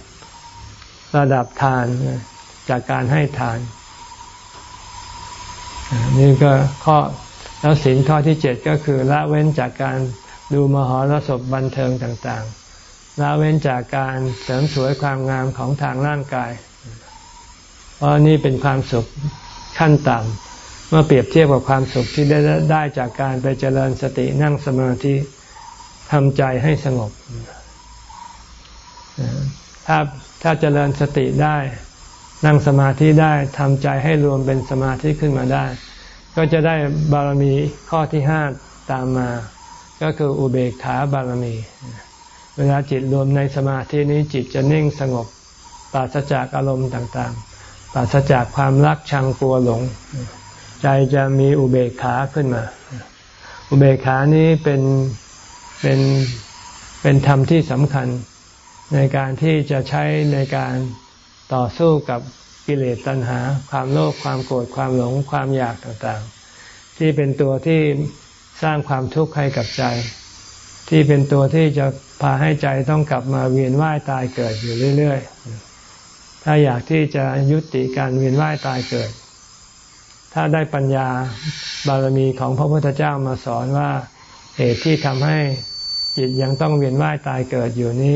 ระดับทานจากการให้ทาน นี่ก็ข้อแล้วสิ่งข้อที่เจ็ดก็คือละเว้นจากการดูมหรสพบันเทิงต่างๆ ละเว้นจากการเสริมสวยความงามของทางร่างกาย เพราะนี่เป็นความสุขขั้นต่ำ เมื่อเปรียบเทียบกับความสุขที่ได้ได้จากการไปเจริญสตินั่งสมาธิทำใจให้สงบ ถ้าถ้าเจริญสติได้ นั่งสมาธิได้ทำใจให้รวมเป็นสมาธิขึ้นมาได้ ก็จะได้บารมีข้อที่ห้าตามมา ก็คืออุเบกขาบารมี เวลาจิตรวมในสมาธินี้จิตจะนิ่งสงบปราศจากอารมณ์ต่างๆ ปราศจากความรักชังกลัวหลง ใจจะมีอุเบกขาขึ้นมา อุเบกขานี้เป็นเป็นเป็นธรรมที่สำคัญในการที่จะใช้ในการ ต่อสู้กับกิเลสตัณหา ความโลภความโกรธความหลงความอยากต่างๆ ที่เป็นตัวที่สร้างความทุกข์ให้กับใจ ที่เป็นตัวที่จะพาให้ใจต้องกลับมาเวียนว่ายตายเกิดอยู่เรื่อย ๆ ถ้าอยากที่จะยุติการเวียนว่ายตายเกิด ถ้าได้ปัญญาบารมีของพระพุทธเจ้ามาสอนว่าเหตุที่ทำให้จิตยังต้องเวียนว่ายตายเกิดอยู่นี้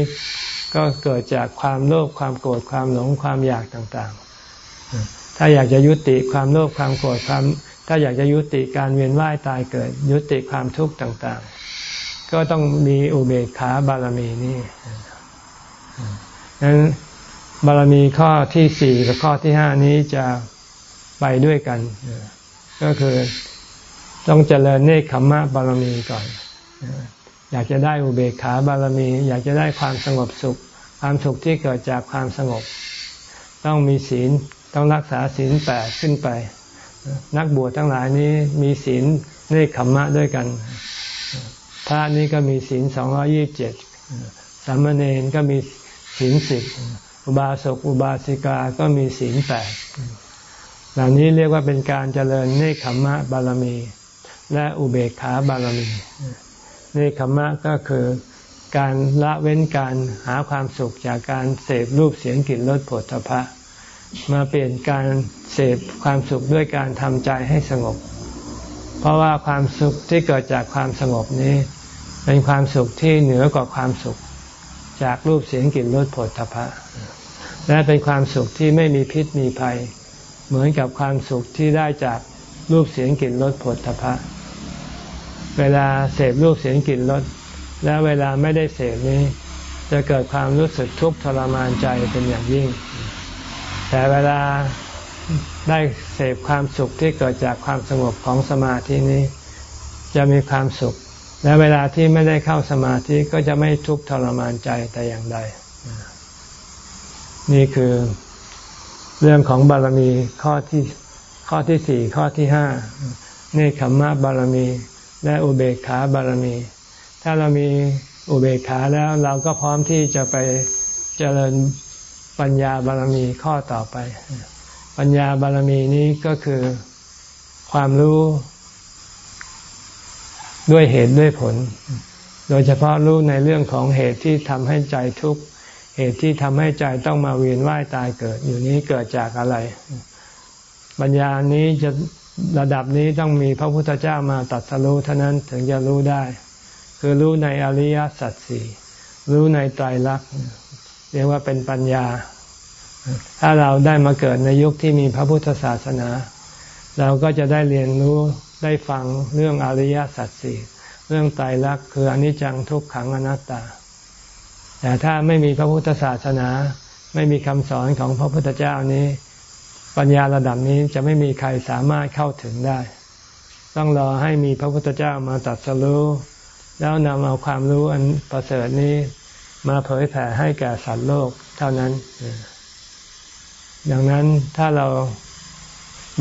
ก็เกิดจากความโลภความโกรธความหลงความอยากต่างๆ ถ้าอยากจะยุติความโลภความโกรธความ ถ้าอยากจะยุติการเวียนว่ายตายเกิด ยุติความทุกข์ต่างๆ ก็ต้องมีอุเบกขาบารมีนี่นั้นบารมีข้อที่สี่กับข้อที่ห้านี้จะไปด้วยกัน ก็คือต้องเจริญเนคขมมะบารมีก่อน อยากจะได้อุเบกขาบารมี อยากจะได้ความสงบสุข ความสุขที่เกิดจากความสงบ ต้องมีศีลต้องรักษาศีลแปดขึ้นไป นักบวชทั้งหลายนี้มีศีลเนขมมะด้วยกันพระนี้ก็มีศีลสองร้อยี่บเจ็ดสามเณรก็มีศีลสิบอุบาสกอุบาสิกาก็มีศีลแปดเหล่านี้เรียกว่าเป็นการเจริญเนคขมมะบารมี และอุเบกขาบารมี นคขมะก็คือการละเว้นการหาความสุขจากการเสพรูปเสียงกลิ่นรสผลพะมาเปลี่ยนการเสพความสุขด้วยการทำใจให้สงบ เพราะว่าความสุขที่เกิดจากความสงบนี้ เป็นความสุขที่เหนือกว่าความสุข จากรูปเสียงกลิ่นรสผลพะและเป็นความสุขที่ไม่มีพิษมีภัย เหมือนกับความสุขที่ได้จากรูปเสียงกลิ่นรสผลพะ เวลาเสพรูปเสียงกลิ่นรสและเวลาไม่ได้เสพนี้ จะเกิดความรู้สึกทุกข์ทรมานใจเป็นอย่างยิ่ง แต่เวลาได้เสพความสุขที่เกิดจากความสงบของสมาธินี้ จะมีความสุข และเวลาที่ไม่ได้เข้าสมาธิก็จะไม่ทุกข์ทรมานใจแต่อย่างใด นี่คือเรื่องของบารมีข้อที่ข้อที่สี่ข้อที่ห้าเนคขมมะบารมี และอุเบกขาบารมี ถ้าเรามีอุเบกขาแล้วเราก็พร้อมที่จะไปเจริญปัญญาบารมีข้อต่อไป ปัญญาบารมีนี้ก็คือความรู้ด้วยเหตุด้วยผล โดยเฉพาะรู้ในเรื่องของเหตุที่ทำให้ใจทุกข์ เหตุที่ทำให้ใจต้องมาเวียนว่ายตายเกิด อยู่นี้เกิดจากอะไร ปัญญานี้จะ ระดับนี้ต้องมีพระพุทธเจ้ามาตัดสรู้เท่านั้นถึงจะรู้ได้ คือรู้ในอริยสัจสี่รู้ในไตรลักษณ์เรียกว่าเป็นปัญญา ถ้าเราได้มาเกิดในยุคที่มีพระพุทธศาสนา เราก็จะได้เรียนรู้ได้ฟังเรื่องอริยสัจสี่เรื่องไตรลักษณ์คืออนิจจังทุกขังอนัตตา แต่ถ้าไม่มีพระพุทธศาสนา ไม่มีคำสอนของพระพุทธเจ้านี้ ปัญญาระดับนี้จะไม่มีใครสามารถเข้าถึงได้ ต้องรอให้มีพระพุทธเจ้ามาตัดสรู้แล้วนำเอาความรู้อันประเสริฐนี้มาเผยแผ่ให้แก่สัตว์โลกเท่านั้น ดังนั้นถ้าเรา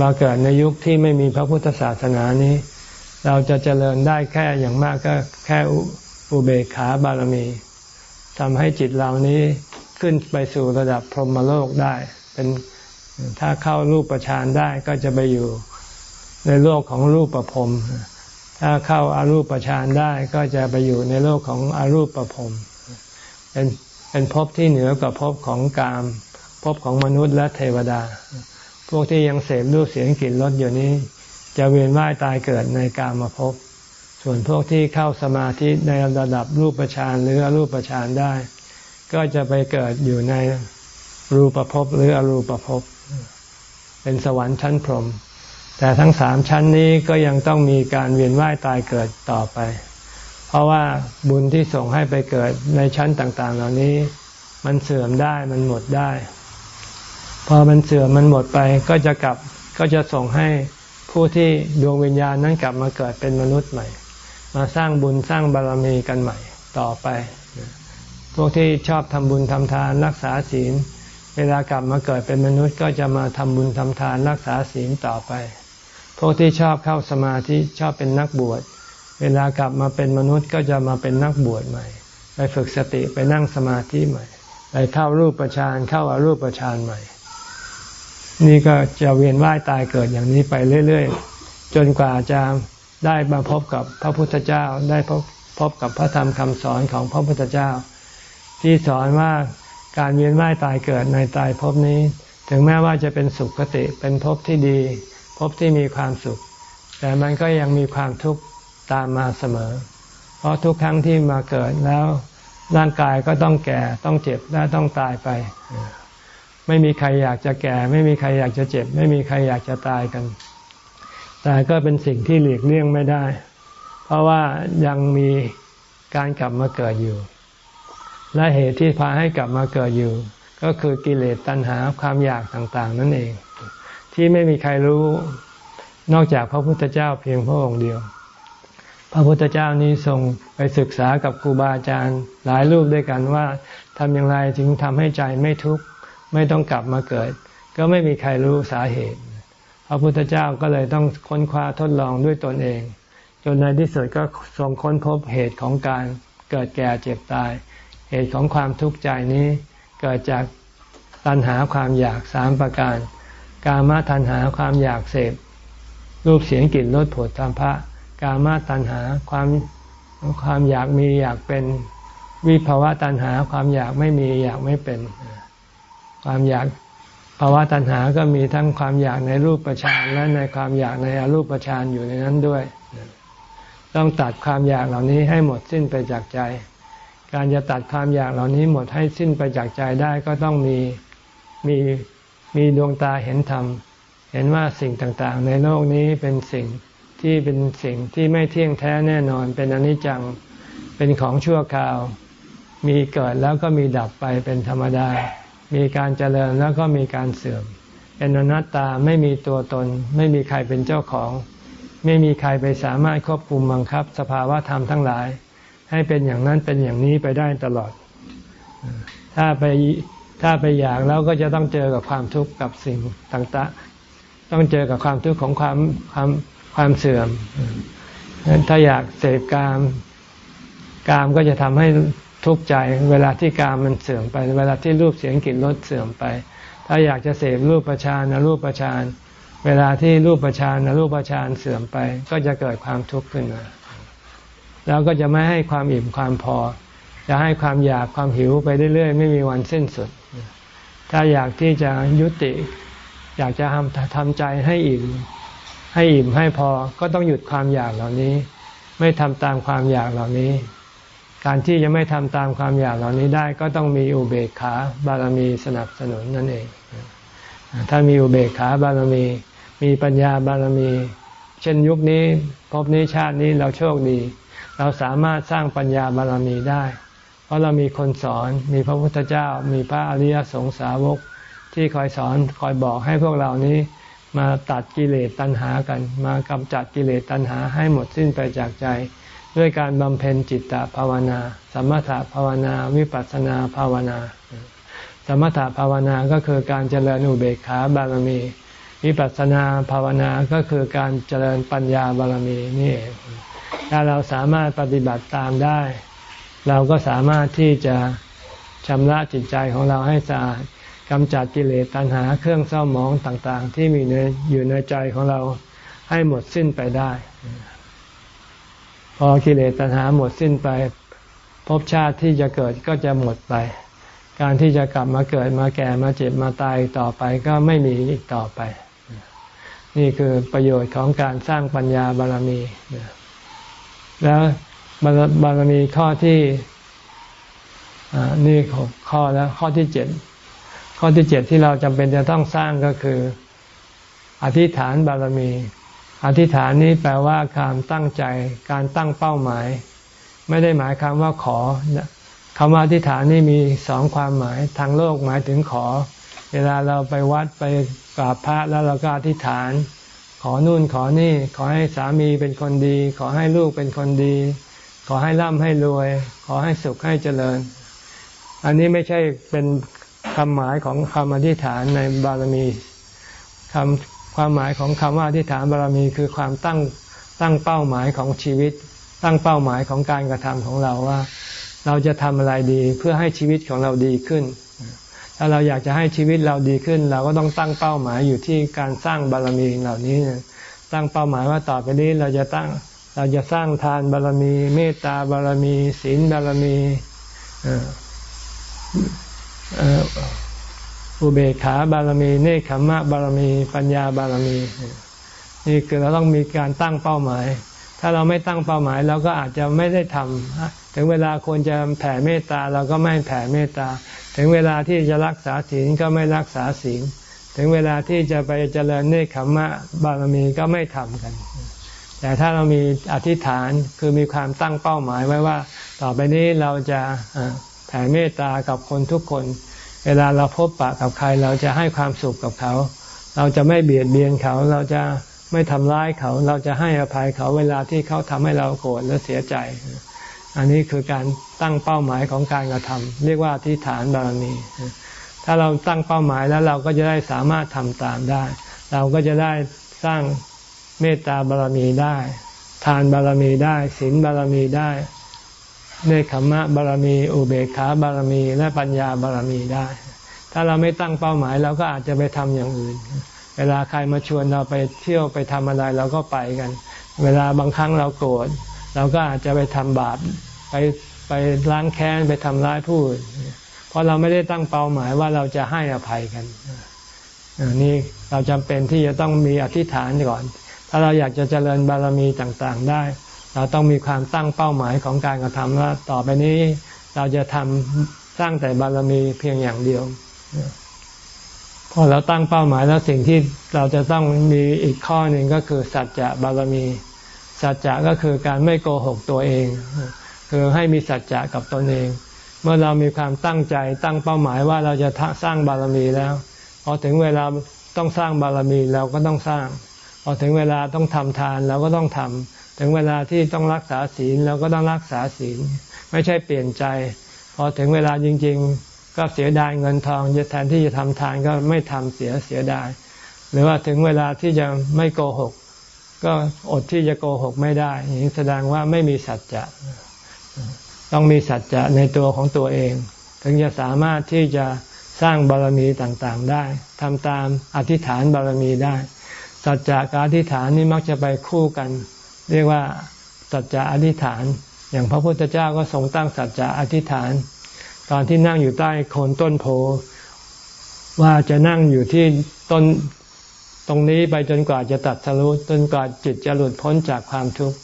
มาเกิดในยุคที่ไม่มีพระพุทธศาสนานี้ เราจะเจริญได้แค่อย่างมากก็แค่อุเบกขาบารมีทำให้จิตเรานี้ขึ้นไปสู่ระดับพรหมโลกได้ เป็น ถ้าเข้ารูปประชานได้ก็จะไปอยู่ในโลกของรูปประพรมถ้าเข้าอารูปฌานได้ก็จะไปอยู่ในโลกของอรูปประพรมเป็นเป็นภพที่เหนือกว่าภพของกามภพของมนุษย์และเทวดา พวกที่ยังเสพรูปเสียงกลิ่นรสอยู่นี้ จะเวียนว่ายตายเกิดในกามภพส่วนพวกที่เข้าสมาธิในระดับรูปฌานหรืออรูปฌานได้ ก็จะไปเกิดอยู่ในรูปภพหรืออรูปภพ เป็นสวรรค์ชั้นพรหมแต่ทั้งสามชั้นนี้ก็ยังต้องมีการเวียนว่ายตายเกิดต่อไป เพราะว่าบุญที่ส่งให้ไปเกิดในชั้นต่างๆ เหล่านี้ มันเสื่อมได้มันหมดได้ พอมันเสื่อมมันหมดไปก็จะกลับก็จะส่งให้ผู้ที่ดวงวิญญาณนั้นกลับมาเกิดเป็นมนุษย์ใหม่ มาสร้างบุญสร้างบารรมีกันใหม่ต่อไป พวกที่ชอบทำบุญทำทานรักษาศีล เวลากลับมาเกิดเป็นมนุษย์ก็จะมาทำบุญทำทานรักษาศีลต่อไป พวกที่ชอบเข้าสมาธิชอบเป็นนักบวช เวลากลับมาเป็นมนุษย์ก็จะมาเป็นนักบวชใหม่ ไปฝึกสติไปนั่งสมาธิใหม่ ไปเข้ารูปประชานเข้าอารูปประชานใหม่ นี่ก็จะเวียนว่ายตายเกิดอย่างนี้ไปเรื่อย ๆ จนกว่าจะได้มาพบกับพระพุทธเจ้าได้พบพบกับพระธรรมคำสอนของพระพุทธเจ้า ที่สอนว่า การเวียนว่ายตายเกิดในตายภพนี้ ถึงแม้ว่าจะเป็นสุขคติเป็นภพที่ดีภพที่มีความสุข แต่มันก็ยังมีความทุกข์ตามมาเสมอ เพราะทุกครั้งที่มาเกิดแล้วร่างกายก็ต้องแก่ต้องเจ็บและต้องตายไป ไม่มีใครอยากจะแก่ ไม่มีใครอยากจะเจ็บ ไม่มีใครอยากจะตายกัน แต่ก็เป็นสิ่งที่หลีกเลี่ยงไม่ได้ เพราะว่ายังมีการกลับมาเกิดอยู่ และเหตุที่พาให้กลับมาเกิดอยู่ ก็คือกิเลสตัณหาความอยากต่างๆ นั่นเอง ที่ไม่มีใครรู้นอกจากพระพุทธเจ้าเพียงพระองค์เดียว พระพุทธเจ้านี้ทรงไปศึกษากับครูบาอาจารย์หลายรูปด้วยกันว่าทำอย่างไรถึงทำให้ใจไม่ทุกข์ไม่ต้องกลับมาเกิด ก็ไม่มีใครรู้สาเหตุ พระพุทธเจ้าก็เลยต้องค้นคว้าทดลองด้วยตนเอง จนในที่สุดก็ทรงค้นพบเหตุของการเกิดแก่เจ็บตาย เหตุของความทุกข์ใจนี้เกิดจากตัณหาความอยากสามประการ กามาตัณหาความอยากเสพรูปเสียงกลิ่นรสผลธรรมะกามาตัณหาความความอยากมีอยากเป็นวิภาวะตัณหาความอยากไม่มีอยากไม่เป็น ความอยากภาวะตัณหาก็มีทั้งความอยากในรูปประชานและในความอยากในอรูปประชานอยู่ในนั้นด้วย ต้องตัดความอยากเหล่านี้ให้หมดสิ้นไปจากใจ การจะตัดความอยากเหล่านี้หมดให้สิ้นไปจากใจได้ก็ต้องมีมีมีดวงตาเห็นธรรม เห็นว่าสิ่งต่างๆ ในโลกนี้เป็นสิ่งที่เป็นสิ่งที่ไม่เที่ยงแท้แน่นอน เป็นอนิจจังเป็นของชั่วคราว มีเกิดแล้วก็มีดับไปเป็นธรรมดา มีการเจริญแล้วก็มีการเสื่อมเป็นอนัตตาไม่มีตัวตน ไม่มีใครเป็นเจ้าของ ไม่มีใครไปสามารถควบคุมบังคับ สภาวะธรรมทั้งหลาย ให้เป็นอย่างนั้นเป็นอย่างนี้ไปได้ตลอด ถ้าไปถ้าไปอยากแล้วก็จะต้องเจอกับความทุกข์กับสิ่งต่างๆ ต้องเจอกับความทุกข์ของความความความเสื่อมถ้าอยากเสพกาม กามก็จะทำให้ทุกข์ใจ เวลาที่การมันเสื่อมไป เวลาที่รูปเสียงกลิ่นรสเสื่อมไป ถ้าอยากจะเสพรูปประชานะรูปประชานเวลาที่รูปประชานนะรูปประชานเสื่อมไป ก็จะเกิดความทุกข์ขึ้นมา แล้วก็จะไม่ให้ความอิ่มความพอ จะให้ความอยากความหิวไปเรื่อยๆ ไม่มีวันสิ้นสุด ถ้าอยากที่จะยุติ อยากจะทำทำใจให้อิ่ม ให้อิ่มให้พอก็ต้องหยุดความอยากเหล่านี้ ไม่ทำตามความอยากเหล่านี้ การที่จะไม่ทำตามความอยากเหล่านี้ได้ก็ต้องมีอุเบกขาบารมีสนับสนุนนั่นเอง ถ้ามีอุเบกขาบารมี มีปัญญาบารมี เช่นยุคนี้พบนี้ชาตินี้เราโชคดี เราสามารถสร้างปัญญาบารมีได้ เพราะเรามีคนสอนมีพระพุทธเจ้า มีพระอริยสงสาวกที่คอยสอนคอยบอกให้พวกเรานี้มาตัดกิเลสตัณหากัน มากำจัดกิเลสตัณหาให้หมดสิ้นไปจากใจ ด้วยการบำเพ็ญจิตตภาวนา สมถภาวนา วิปัสสนาภาวนา สมถภาวนาก็คือการเจริญอุเบกขาบารมี วิปัสสนาภาวนาก็คือการเจริญปัญญาบารมีนี่ ถ้าเราสามารถปฏิบัติตามได้ เราก็สามารถที่จะชำระจิตใจของเราให้สะอาดกำจัดกิเลสตัณหาเครื่องเศร้าหมองต่างๆ ที่มีในอยู่ในใจของเราให้หมดสิ้นไปได้ พอกิเลสตัณหาหมดสิ้นไปภพชาติที่จะเกิดก็จะหมดไป การที่จะกลับมาเกิดมาแก่มาเจ็บมาตายต่อไปก็ไม่มีอีกต่อไป นี่คือประโยชน์ของการสร้างปัญญาบารมี แล้วบารมีข้อที่นี่หข้อแล้วข้อที่เจ็ดข้อที่เจ็ดที่เราจำเป็นจะต้องสร้างก็คือ อธิษฐานบารมี อธิษฐานนี้แปลว่าการตั้งใจการตั้งเป้าหมาย ไม่ได้หมายคำว่าขอคำว่าอธิษฐานนี่มีสองความหมายทางโลกหมายถึงขอ เวลาเราไปวัดไปกราบพระแล้วเราก็อธิษฐาน ขอนู่นขอนี่ ขอให้สามีเป็นคนดี ขอให้ลูกเป็นคนดี ขอให้ร่ำให้รวย ขอให้สุขให้เจริญ อันนี้ไม่ใช่เป็นคำหมายของคำอธิษฐานในบารมีคำความหมายของคำว่าอธิษฐานบารมีคือความตั้งตั้งเป้าหมายของชีวิต ตั้งเป้าหมายของการกระทำของเราว่า เราจะทำอะไรดีเพื่อให้ชีวิตของเราดีขึ้น ถ้าเราอยากจะให้ชีวิตเราดีขึ้น เราก็ต้องตั้งเป้าหมายอยู่ที่การสร้างบารมีเหล่านี้ตั้งเป้าหมายว่าต่อไปนี้เราจะตั้งเราจะสร้างทานบารมี เมตตาบารมี ศีลบารมีอุเบกขาบารมี เนคขมะบารมี ปัญญาบารมี นี่คือเราต้องมีการตั้งเป้าหมาย ถ้าเราไม่ตั้งเป้าหมายเราก็อาจจะไม่ได้ทำถึงเวลาควรจะแผ่เมตตาเราก็ไม่แผ่เมตตา ถึงเวลาที่จะรักษาศีลก็ไม่รักษาศีล ถึงเวลาที่จะไปเจริญเนคขมะบารมีก็ไม่ทำกัน แต่ถ้าเรามีอธิษฐานคือมีความตั้งเป้าหมายไว้ว่า ต่อไปนี้เราจะแผ่เมตตากับคนทุกคน เวลาเราพบปะกับใครเราจะให้ความสุขกับเขา เราจะไม่เบียดเบียนเขาเราจะไม่ทำร้ายเขา เราจะให้อภัยเขาเวลาที่เขาทำให้เราโกรธและเสียใจ อันนี้คือการตั้งเป้าหมายของการกระทำเรียกว่าที่ฐานบารมี ถ้าเราตั้งเป้าหมายแล้วเราก็จะได้สามารถทำตามได้ เราก็จะได้สร้างเมตตาบารมีได้ ทานบารมีได้ศีลบารมีได้เนคขมะบารมี อุเบกขาบารมี และปัญญาบารมีได้ ถ้าเราไม่ตั้งเป้าหมายเราก็อาจจะไปทำอย่างอื่น เวลาใครมาชวนเราไปเที่ยวไปทำอะไรเราก็ไปกัน เวลาบางครั้งเราโกรธ เราก็อาจจะไปทำบาปไปไปล้างแค้นไปทำร้ายผู้อื่นเพราะเราไม่ได้ตั้งเป้าหมายว่าเราจะให้อภัยกันนี่เราจำเป็นที่จะต้องมีอธิษฐานก่อน ถ้าเราอยากจะเจริญบารมีต่างๆได้ เราต้องมีความตั้งเป้าหมายของการกระทำว่าต่อไปนี้เราจะทำสร้างแต่บารมีเพียงอย่างเดียวพอเราตั้งเป้าหมายแล้วสิ่งที่เราจะต้องมีอีกข้อหนึ่งก็คือสัจจะบารมี สัจจะก็คือการไม่โกหกตัวเอง คือให้มีสัจจะกับตนเอง เมื่อเรามีความตั้งใจตั้งเป้าหมายว่าเราจะสร้างบารมีแล้ว พอถึงเวลาต้องสร้างบารมีเราก็ต้องสร้าง พอถึงเวลาต้องทำทานเราก็ต้องทำถึงเวลาที่ต้องรักษาศีลเราก็ต้องรักษาศีล ไม่ใช่เปลี่ยนใจ พอถึงเวลาจริง ๆ ก็เสียดายเงินทองจะแทนที่จะทำทานก็ไม่ทำเสียเสียดาย หรือว่าถึงเวลาที่จะไม่โกหก ก็อดที่จะโกหกไม่ได้อย่างนี้แสดงว่าไม่มีสัจจะ ต้องมีสัจจะในตัวของตัวเอง ถึงจะสามารถที่จะสร้างบารมีต่างๆได้ทำตามอธิษฐานบารมีได้ สัจจะกับอธิษฐานนี่มักจะไปคู่กัน เรียกว่าสัจจะอธิษฐาน อย่างพระพุทธเจ้าก็ทรงตั้งสัจจะอธิษฐาน ตอนที่นั่งอยู่ใต้โคนต้นโพว่าจะนั่งอยู่ที่ต้น ตรงนี้ไปจนกว่าจะตัดสรุปจนกว่าจิตจะหลุดพ้นจากความทุกข์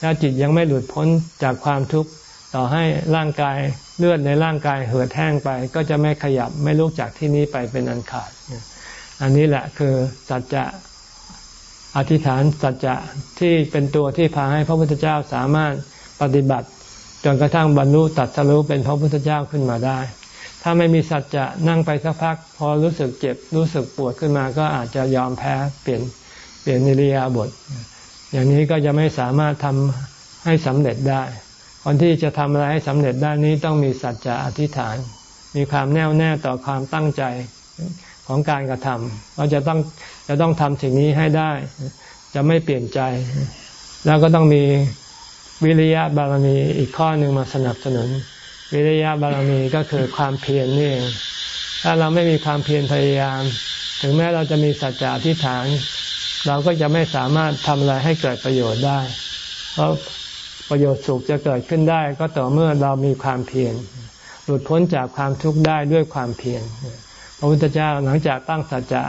ถ้าจิตยังไม่หลุดพ้นจากความทุกข์ต่อให้ร่างกายเลือดในร่างกายเหือดแห้งไป ก็จะไม่ขยับไม่ลุกจากที่นี้ไปเป็นอันขาด อันนี้แหละคือสัจจะอธิษฐานสัจจะที่เป็นตัวที่พาให้พระพุทธเจ้าสามารถปฏิบัติจนกระทั่งบรรลุตัดสรุปเป็นพระพุทธเจ้าขึ้นมาได้ ถ้าไม่มีสัจจะนั่งไปสักพัก พอรู้สึกเจ็บรู้สึกปวดขึ้นมาก็อาจจะยอมแพ้เปลี่ยนเปลี่ยนนิริยาบท อย่างนี้ก็จะไม่สามารถทำให้สำเร็จได้ คนที่จะทำอะไรให้สำเร็จได้นี้ต้องมีสัจจะอธิษฐาน มีความแน่วแน่ต่อความตั้งใจของการกระทำเราจะต้องจะต้องทำสิ่งนี้ให้ได้ จะไม่เปลี่ยนใจ แล้วก็ต้องมีวิริยะบารมีอีกข้อหนึ่งมาสนับสนุน วิริยะบารมีก็คือความเพียรนี่เองถ้าเราไม่มีความเพียรพยายาม ถึงแม้เราจะมีสัจจะอธิษฐาน เราก็จะไม่สามารถทำอะไรให้เกิดประโยชน์ได้ เพราะประโยชน์สุขจะเกิดขึ้นได้ ก็ต่อเมื่อเรามีความเพียรหลุดพ้นจากความทุกข์ได้ด้วยความเพียรพระพุทธเจ้าหลังจากตั้งสัจจะ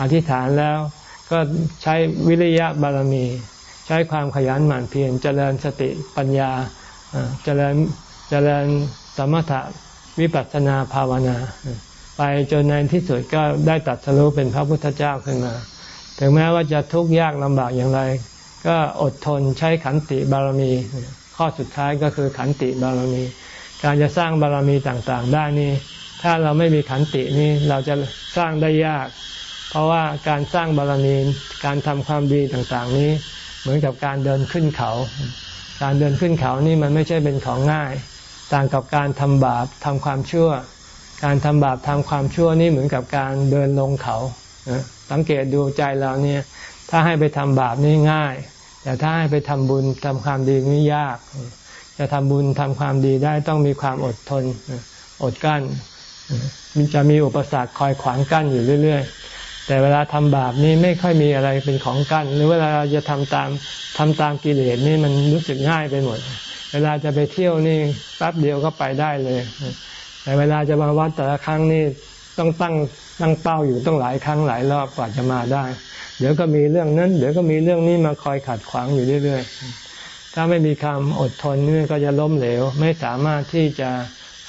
อธิษฐานแล้ว ก็ใช้วิริยะบารมี ใช้ความขยันหมั่นเพียรเจริญสติปัญญาเจริญ เจริญสมถะวิปัสสนาภาวนา ไปจนในที่สุดก็ได้ตัดสรุเป็นพระพุทธเจ้าขึ้นมา ถึงแม้ว่าจะทุกข์ยากลำบากอย่างไร ก็อดทนใช้ขันติบารมี ข้อสุดท้ายก็คือขันติบารมี การจะสร้างบารมีต่างๆ ได้นี่ถ้าเราไม่มีขันตินี่เราจะสร้างได้ยาก เพราะว่าการสร้างบารมีการทำความดีต่างๆ นี้เหมือนกับการเดินขึ้นเขา การเดินขึ้นเขานี่มันไม่ใช่เป็นของง่าย ต่างกับการทำบาปทำความชั่ว การทำบาปทำความชั่วนี่เหมือนกับการเดินลงเขาสังเกตดูใจเราเนี่ย ถ้าให้ไปทำบาปนี่ง่าย แต่ถ้าให้ไปทำบุญทำความดีนี่ยาก จะทำบุญทำความดีได้ต้องมีความอดทน อดกั้น มันจะมีอุปสรรคคอยขวางกั้นอยู่เรื่อย ๆ แต่เวลาทำบาปนี่ไม่ค่อยมีอะไรเป็นของกั้น หรือเวลาเราจะทำตามทำตามกิเลสนี่มันรู้สึกง่ายไปหมด เวลาจะไปเที่ยวนี่แป๊บเดียวก็ไปได้เลย แต่เวลาจะมาวัดแต่ละครั้งนี่ต้องตั้งตั้งเป้าอยู่ต้องหลายครั้งหลายรอบกว่าจะมาได้ เดี๋ยวก็มีเรื่องนั้น เดี๋ยวก็มีเรื่องนี้มาคอยขัดขวางอยู่เรื่อยๆ ถ้าไม่มีความอดทนนี่ก็จะล้มเหลว ไม่สามารถที่จะ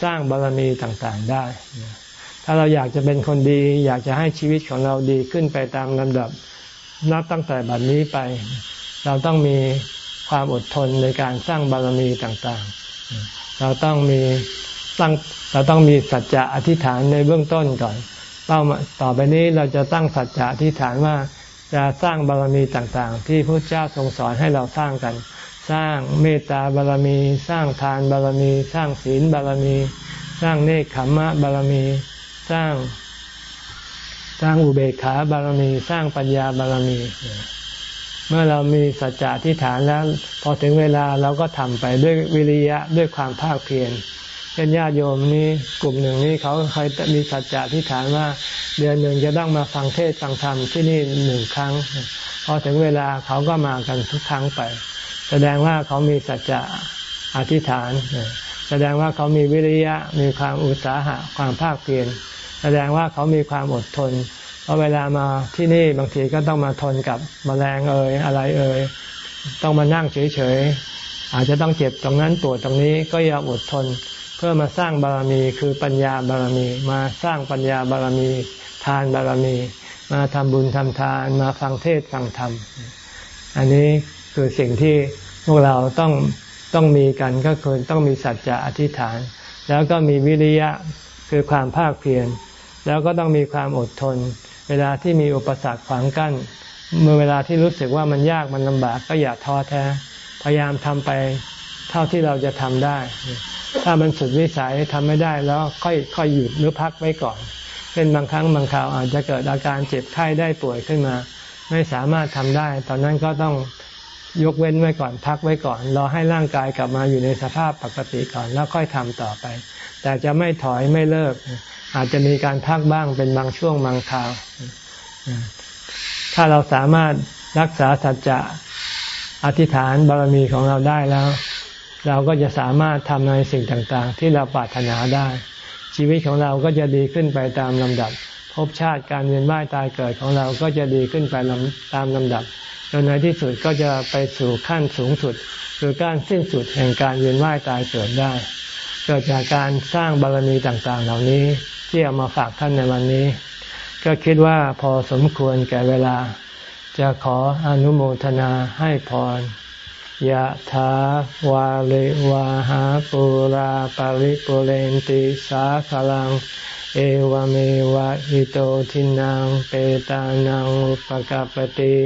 สร้างบารมีต่างๆได้ ถ้าเราอยากจะเป็นคนดี อยากจะให้ชีวิตของเราดีขึ้นไปตามลำดับ นับตั้งแต่บัดนี้ไป เราต้องมี ความอดทนในการสร้างบารมีต่างๆ เราต้องมีตั้งเราต้องมีสัจจะอธิษฐานในเบื้องต้นก่อนเป้าต่อไปนี้เราจะตั้งสัจจะอธิษฐานว่าจะสร้างบารมีต่างๆ ที่พระเจ้าทรงสอนให้เราสร้างกัน สร้างเมตตาบารมี สร้างทานบารมี สร้างศีลบารมี สร้างเนคขมมะบารมี สร้าง สร้างอุเบกขาบารมี สร้างปัญญาบารมี เมื่อเรามีสัจจะที่ฐานแล้ว พอถึงเวลาเราก็ทำไปด้วยวิริยะด้วยความภาคเพียรเช่นญาติโยมนี้กลุ่มหนึ่งนี้เขาเคยมีสัจจะที่ฐานว่า เดือนหนึ่งจะต้องมาฟังเทศฟังธรรมที่นี่หนึ่งครั้ง พอถึงเวลาเขาก็มากันทุกครั้งไป แสดงว่าเขามีสัจจะอธิษฐาน แสดงว่าเขามีวิริยะมีความอุตสาหะความภาคเพียรแสดงว่าเขามีความอดทน เพราะเวลามาที่นี่บางทีก็ต้องมาทนกับมแมลงเอ่ยอะไรเอ่ยต้องมานั่งเฉยๆอาจจะต้องเจ็บตรงนั้นปวดตรงนี้ก็อยอมอดทน เพื่อมาสร้างบารมีคือปัญญาบารมี มาสร้างปัญญาบารมี ทานบารมี มาทำบุญทำทานมาฟังเทศฟังธรรมอันนี้คือสิ่งที่พวกเราต้องต้องมีกันก็คือต้องมีสัจจะอธิษฐาน แล้วก็มีวิริยะคือความภาคเพียรแล้วก็ต้องมีความอดทน เวลาที่มีอุปสรรคขวางกั้น เมื่อเวลาที่รู้สึกว่ามันยากมันลำบากก็อย่าท้อแท้ พยายามทำไปเท่าที่เราจะทำได้ ถ้ามันสุดวิสัยทำไม่ได้แล้วค่อยค่อยหยุดหรือพักไว้ก่อนเป็นบางครั้งบางคราวอาจจะเกิดอาการเจ็บไข้ได้ป่วยขึ้นมา ไม่สามารถทำได้ ตอนนั้นก็ต้องยกเว้นไว้ก่อนพักไว้ก่อน รอให้ร่างกายกลับมาอยู่ในสภาพปกติก่อนแล้วค่อยทำต่อไป แต่จะไม่ถอยไม่เลิก อาจจะมีการพักบ้างเป็นบางช่วงบางคราว ถ้าเราสามารถรักษาสัจจะอธิษฐานบารมีของเราได้แล้ว เราก็จะสามารถทำในสิ่งต่างๆ ที่เราปรารถนาได้ ชีวิตของเราก็จะดีขึ้นไปตามลำดับภพชาติการเวียนว่ายตายเกิดของเราก็จะดีขึ้นไปตามลำดับจนในที่สุดก็จะไปสู่ขั้นสูงสุด คือการสิ้นสุดแห่งการเวียนว่ายตายเกิดได้ เกิดจากการสร้างบารมีต่างๆ เหล่านี้ที่เอามาฝากท่านในวันนี้ ก็คิดว่าพอสมควรแก่เวลา จะขออนุโมทนาให้พรยะถาวาเลวาหาปุราปาริปุเรนติสาขลัง เอวเมวะอิโตทินังเปตานังอุปกปติ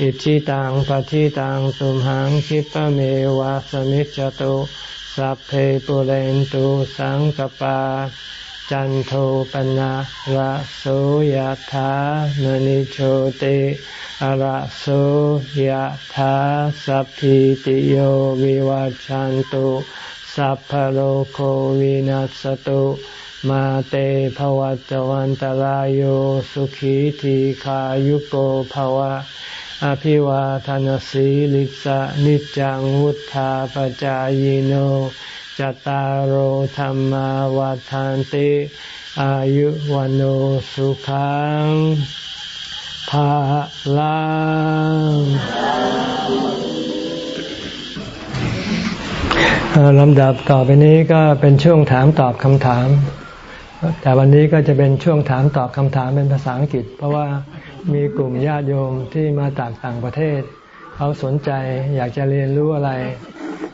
อิชิตังปฏิตังสุมหังคิปะเมวะสมิจจตุ สัพเพปุเรนตุสังกปา จันโทปนะระโสยธามณิโชติอะระโสยธาสัพพิติโยวิวัจจันตุ สัพพโลโควินัสตุมาเตภวัตวันตารโยสุขีทีขายุโกภวะ อภิวาทานสีลิสะนิจังวุธาปจายโนจตารโหธรรมวาทานติ อายุวันโอสุขังภาลังลำดับต่อไปนี้ก็เป็นช่วงถามตอบคำถาม แต่วันนี้ก็จะเป็นช่วงถามตอบคำถามเป็นภาษาอังกฤษ เพราะว่า มีกลุ่มญาติโยมที่มาจากต่างประเทศ เขาสนใจอยากจะเรียนรู้อะไร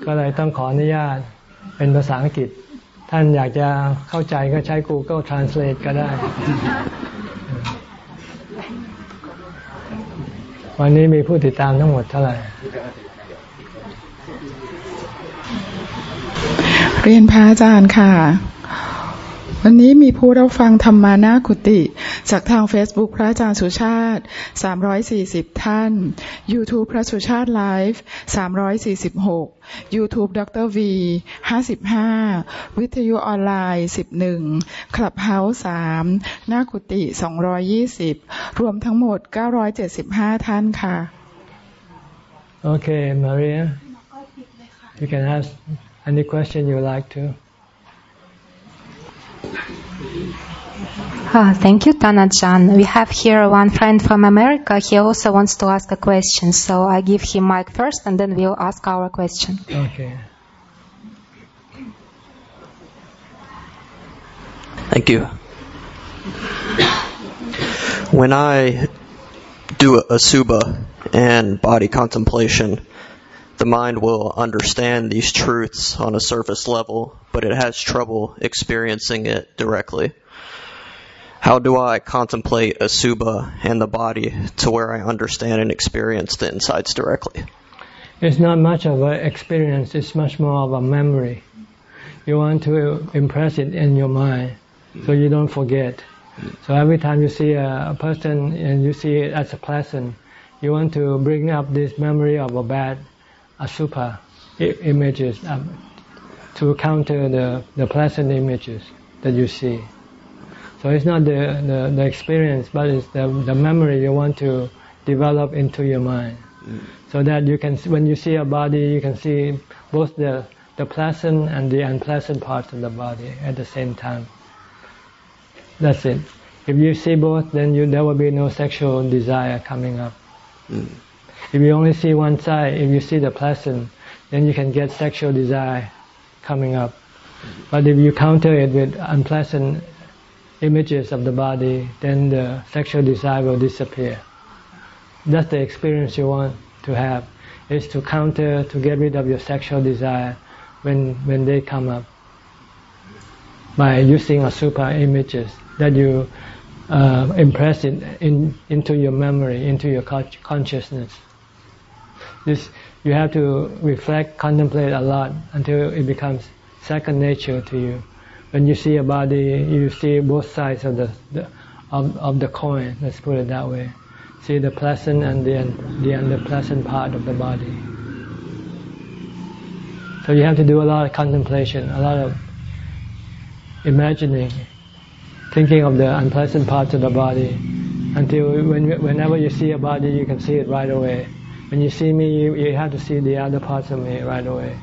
ก็เลยต้องขออนุญาตเป็นภาษาอังกฤษ ท่านอยากจะเข้าใจก็ใช้ Google Translate ก็ได้ วันนี้มีผู้ติดตามทั้งหมดเท่าไหร่เรียนพระอาจารย์ค่ะ วันนี้มีผู้รับฟังธรรมะหน้ากุฏิ จากทาง Facebook พระอาจารย์สุชาติ 340 ท่าน YouTube พระสุชาติไลฟ์ 346 YouTube ดร V 55 วิทยุออนไลน์ 11 Clubhouse 3หน้าคุติ220 รวมทั้งหมด 975 ท่านค่ะ โอเค Maria you can ask any question you like to Uh, thank you, Tana-chan. We have here one friend from America. He also wants to ask a question. So I give him mic first and then we'll ask our question. Okay. Thank you. When I do a suba and body contemplation, the mind will understand these truths on a surface level, but it has trouble experiencing it directly. How do I contemplate a subha and the body to where I understand and experience the insights directly? It's not much of an experience, it's much more of a memory. You want to impress it in your mind so you don't forget. So every time you see a, person and you see it as a pleasant, you want to bring up this memory of a bad asubha images um, to counter the, the pleasant images that you see. So it's not the, the, the experience, but it's the, the memory you want to develop into your mind. Mm. So that you can, when you see a body, you can see both the, the pleasant and the unpleasant parts of the body at the same time. That's it. If you see both, then you, there will be no sexual desire coming up. Mm. If you only see one side, if you see the pleasant, then you can get sexual desire coming up. But if you counter it with unpleasant images of the body, then the sexual desire will disappear. That's the experience you want to have, is to counter, to get rid of your sexual desire when, when they come up by using a super images that you uh, impress it in, into your memory, into your consciousness. This you have to reflect, contemplate a lot until it becomes second nature to you. When you see a body, you see both sides of the, the of, of the coin. Let's put it that way. see the pleasant and the, the unpleasant part of the body. So you have to do a lot of contemplation, a lot of imagining, thinking of the unpleasant parts of the body, until when, whenever you see a body, you can see it right away. When you see me, you, you have to see the other parts of me right away,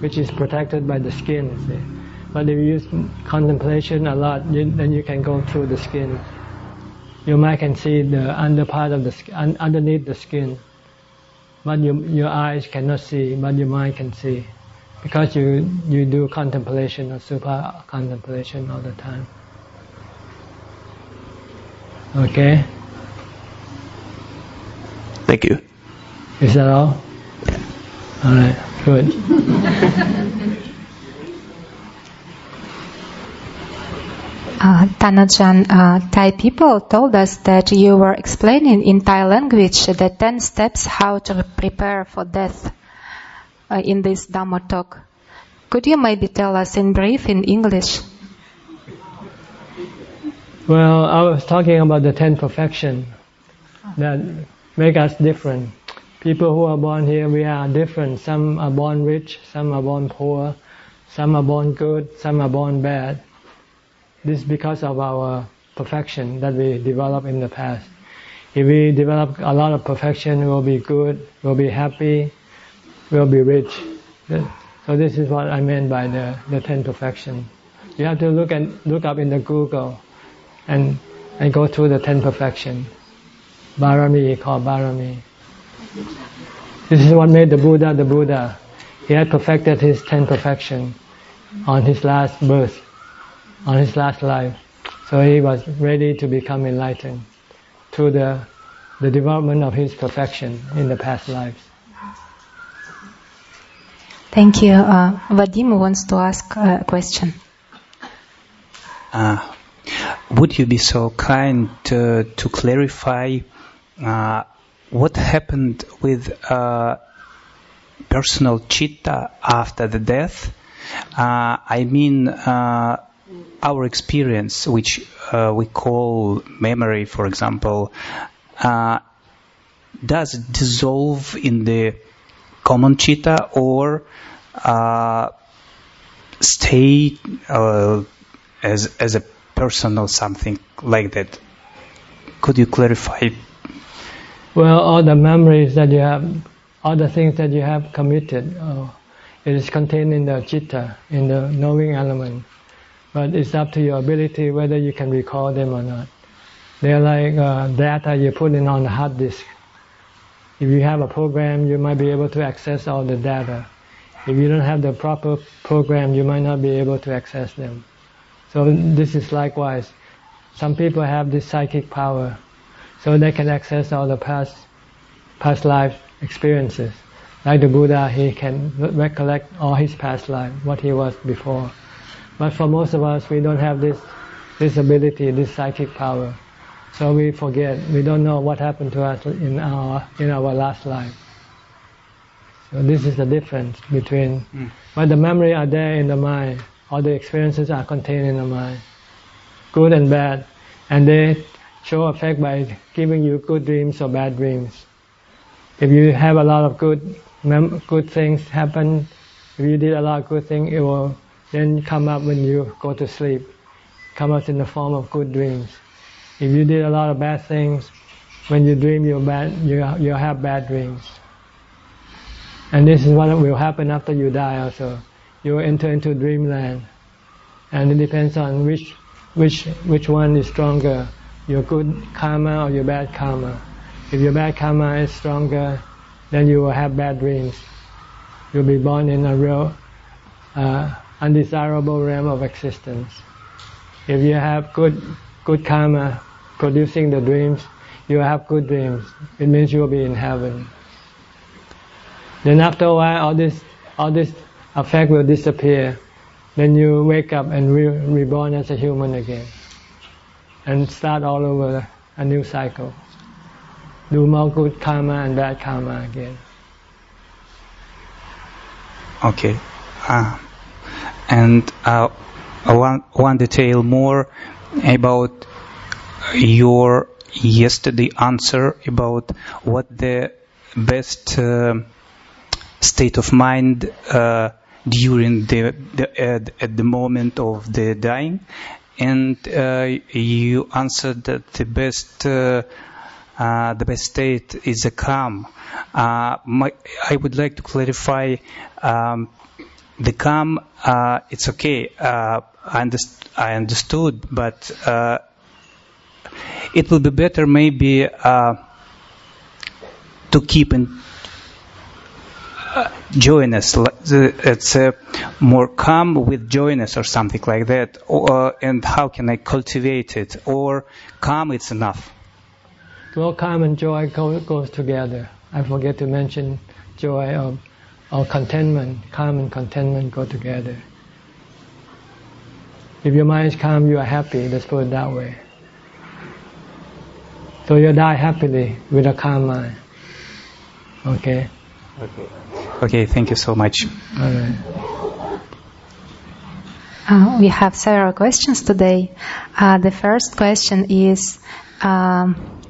which is protected by the skin. See? But if you use contemplation a lot, you, then you can go through the skin. Your mind can see the under part of the un, underneath the skin, but your your eyes cannot see, but your mind can see because you you do contemplation or super contemplation all the time. Okay. Thank you. Is that all? All right. Good. Uh, Tanajan, uh, Thai people told us that you were explaining in Thai language the 10 steps how to prepare for death uh, in this Dhamma talk. Could you maybe tell us in brief in English? Well, I was talking about the ten perfection that make us different. People who are born here, we are different. Some are born rich, some are born poor, some are born good, some are born bad. This is because of our perfection that we developed in the past. If we develop a lot of perfection, we'll be good, we'll be happy, we'll be rich. So this is what I meant by the, the ten perfection. You have to look and look up in the Google and and go through the ten perfection. Barami called Barami. This is what made the Buddha the Buddha. He had perfected his ten perfection on his last birth, on his last life. So he was ready to become enlightened through the the development of his perfection in the past lives. Thank you. Uh, Vadim wants to ask a question. Uh, would you be so kind to, to clarify uh, what happened with uh, personal chitta after the death? Uh, I mean, uh, our experience, which uh, we call memory, for example, does it dissolve in the common chitta or stay as as a person or something like that. Could you clarify? Well, all the memories that you have, all the things that you have committed, uh, it is contained in the chitta, in the knowing element. But it's up to your ability whether you can recall them or not. They're like uh, data you put in on the hard disk. If you have a program, you might be able to access all the data. If you don't have the proper program, you might not be able to access them. So this is likewise. Some people have this psychic power, so they can access all the past past life experiences. Like the Buddha, he can recollect all his past life, what he was before. But for most of us, we don't have this this ability, this psychic power. So we forget. We don't know what happened to us in our in our last life. So this is the difference between. Mm. But the memory are there in the mind all the experiences are contained in the mind, good and bad, and they show effect by giving you good dreams or bad dreams. If you have a lot of good good things happen, if you did a lot of good things, it will then come up when you go to sleep, come up in the form of good dreams. If you did a lot of bad things, when you dream, you bad, you you have bad dreams. And this is what will happen after you die also you'll enter into dreamland, and it depends on which which which one is stronger, your good karma or your bad karma. If your bad karma is stronger, then you will have bad dreams. You'll be born in a real uh, undesirable realm of existence. If you have good good karma producing the dreams, you have good dreams. It means you will be in heaven. Then after a while, all this all this effect will disappear. Then you wake up and re reborn as a human again, and start all over a new cycle. Do more good karma and bad karma again. Okay, uh, and uh, one one detail more about your yesterday answer about what the best uh, state of mind uh, during the, the at, at, the moment of the dying, and uh, you answered that the best uh, uh, the best state is a calm. Uh, my, I would like to clarify. Um, the calm, it's okay. I, underst- I, understood, but it will be better maybe to keep in uh, joyness. It's uh, more calm with joyness or something like that. Or, uh, and how can I cultivate it? Or calm, it's enough. Well, calm and joy go, goes together. I forget to mention joy or, or contentment. Calm and contentment go together. If your mind is calm, you are happy. Let's put it that way. So you die happily with a calm mind. Okay. Okay. Okay. Thank you so much. All right. Uh, we have several questions today. Uh, the first question is. Um,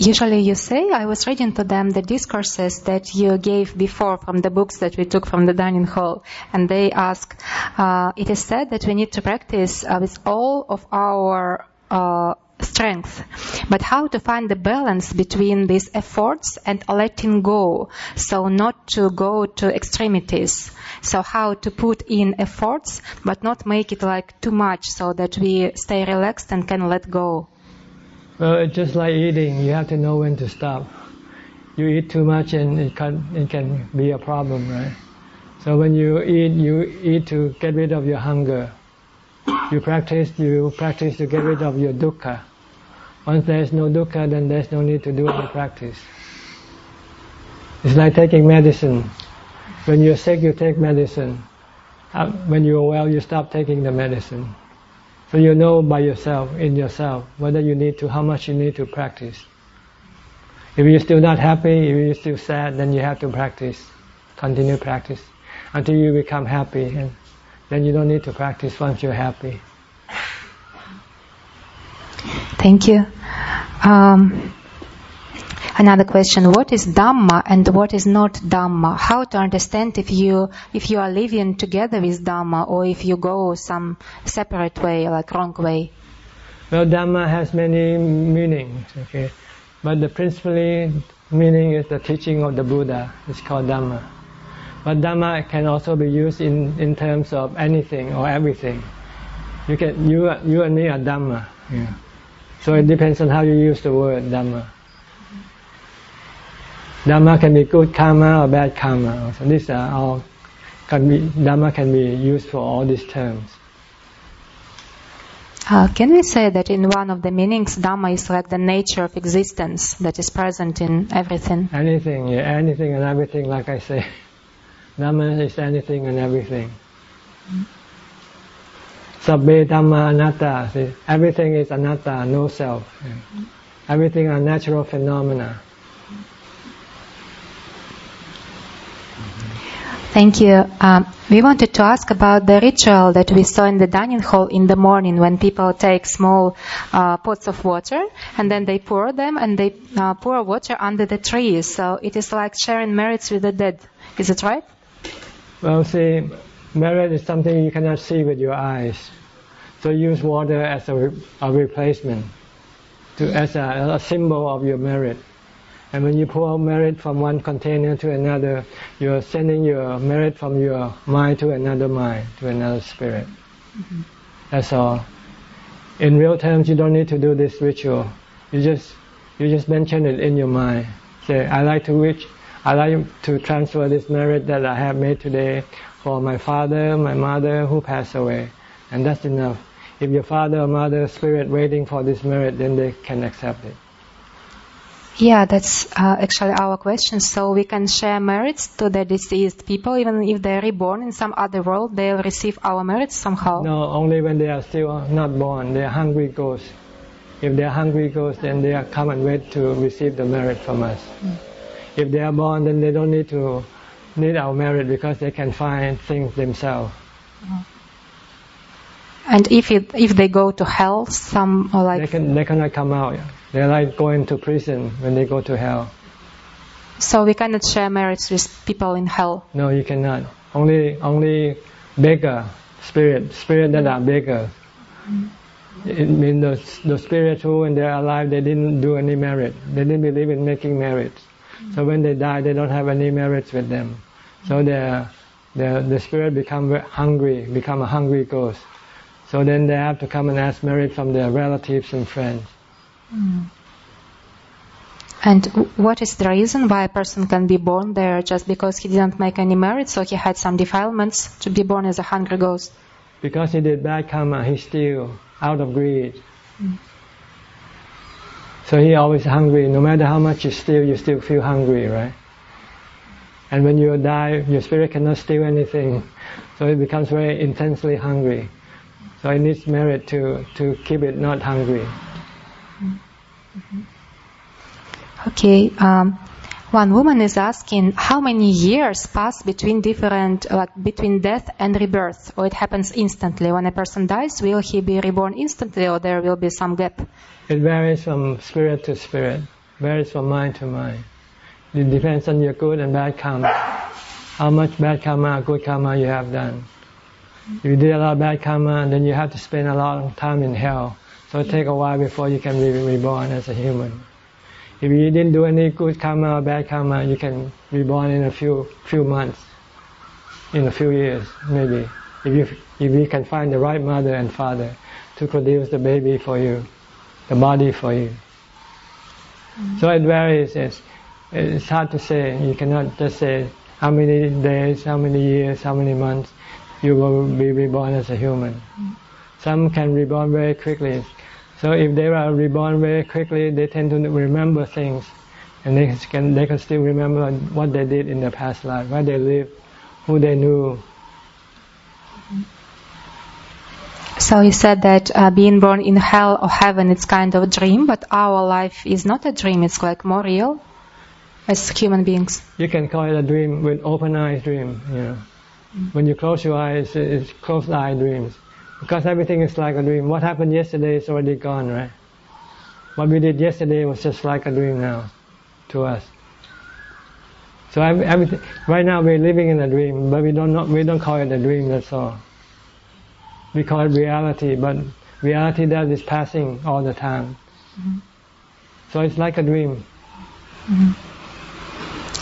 usually you say, I was reading to them the discourses that you gave before from the books that we took from the dining hall, and they ask, uh, it is said that we need to practice uh, with all of our uh, strength. But how to find the balance between these efforts and letting go, so not to go to extremities. So how to put in efforts, but not make it like too much, so that we stay relaxed and can let go. Well, it's just like eating. You have to know when to stop. You eat too much, and it can it can be a problem, right? So when you eat, you eat to get rid of your hunger. You practice, you practice to get rid of your dukkha. Once there is no dukkha, then there is no need to do any practice. It's like taking medicine. When you're sick, you take medicine. Uh, when you're well, you stop taking the medicine. So you know by yourself, in yourself, whether you need to, how much you need to practice. If you're still not happy, if you're still sad, then you have to practice, continue practice, until you become happy, and then you don't need to practice once you're happy. Thank you. Um, another question: What is Dhamma and what is not Dhamma? How to understand if you if you are living together with Dhamma or if you go some separate way, like wrong way? Well, Dhamma has many meanings. Okay, but the principally meaning is the teaching of the Buddha. It's called Dhamma. But Dhamma can also be used in in terms of anything or everything. You can you you and me are Dhamma. Yeah. So it depends on how you use the word Dhamma. Dhamma can be good karma or bad karma. So these are all can be Dhamma can be used for all these terms. Uh, can we say that in one of the meanings, Dhamma is like the nature of existence that is present in everything? Anything, yeah, anything and everything, like I say. Dhamma is anything and everything. Sabbe Dhamma Anatta. See, everything is anatta, no self. Everything are natural phenomena. Thank you. Um, we wanted to ask about the ritual that we saw in the dining hall in the morning when people take small uh, pots of water and then they pour them and they uh, pour water under the trees. So it is like sharing merits with the dead. Is it right? Well, see, merit is something you cannot see with your eyes. So use water as a, re a replacement, to, as a, a, symbol of your merit. And when you pour merit from one container to another, you're sending your merit from your mind to another mind, to another spirit. Mm -hmm. That's all. In real terms, you don't need to do this ritual. You just you just mention it in your mind. Say, I like to reach, I like to transfer this merit that I have made today for my father, my mother who passed away, and that's enough. If your father or mother spirit waiting for this merit, then they can accept it. Yeah, that's uh, actually our question. So we can share merits to the deceased people, even if they're reborn in some other world, they'll receive our merits somehow. No, only when they are still not born. They are hungry ghosts. If they are hungry ghosts, then they are come and wait to receive the merit from us. Mm. If they are born, then they don't need to need our merit because they can find things themselves. Mm. And if it, if they go to hell, some or like They can they cannot come out. They're like going to prison when they go to hell. so we cannot share merits with people in hell. No, you cannot. Only only beggar spirit spirit that are beggar. It means the the spirits who when they're alive they didn't do any merit. They didn't believe in making merits. So when they die, they don't have any merits with them. So the the the spirit become hungry, become a hungry ghost. So then they have to come and ask merit from their relatives and friends. Hmm. And what is the reason why a person can be born there just because he didn't make any merit, so he had some defilements to be born as a hungry ghost? Because he did bad karma, he steal out of greed. Hmm. So he always hungry. No matter how much you steal, you still feel hungry, right? And when you die, your spirit cannot steal anything, so it becomes very intensely hungry. So it needs merit to to keep it not hungry. Okay. Um, one woman is asking how many years pass between different, like between death and rebirth, or it happens instantly. When a person dies, will he be reborn instantly, or there will be some gap? It varies from spirit to spirit, varies from mind to mind. It depends on your good and bad karma. How much bad karma, good karma you have done. If you did a lot of bad karma, then you have to spend a long time in hell. So it take a while before you can be reborn as a human. If you didn't do any good karma or bad karma, you can be reborn in a few few months, in a few years, maybe. If you if you can find the right mother and father to produce the baby for you, the body for you. Mm-hmm. So it varies. It's, it's hard to say. You cannot just say how many days, how many years, how many months you will be reborn as a human. Mm-hmm. Some can reborn very quickly. So if they are reborn very quickly, they tend to remember things, and they can they can still remember what they did in the past life, where they lived, who they knew. So you said that uh, being born in hell or heaven is kind of a dream, but our life is not a dream. It's like more real as human beings. You can call it a dream with open eyes dream. You know, when you close your eyes, it's closed eye dreams, because everything is like a dream. What happened yesterday is already gone, right? What we did yesterday was just like a dream now, to us. So everything, right now we're living in a dream, but we don't know, we don't call it a dream. That's all. We call it reality, but reality that is passing all the time. Mm-hmm. So it's like a dream. Mm-hmm.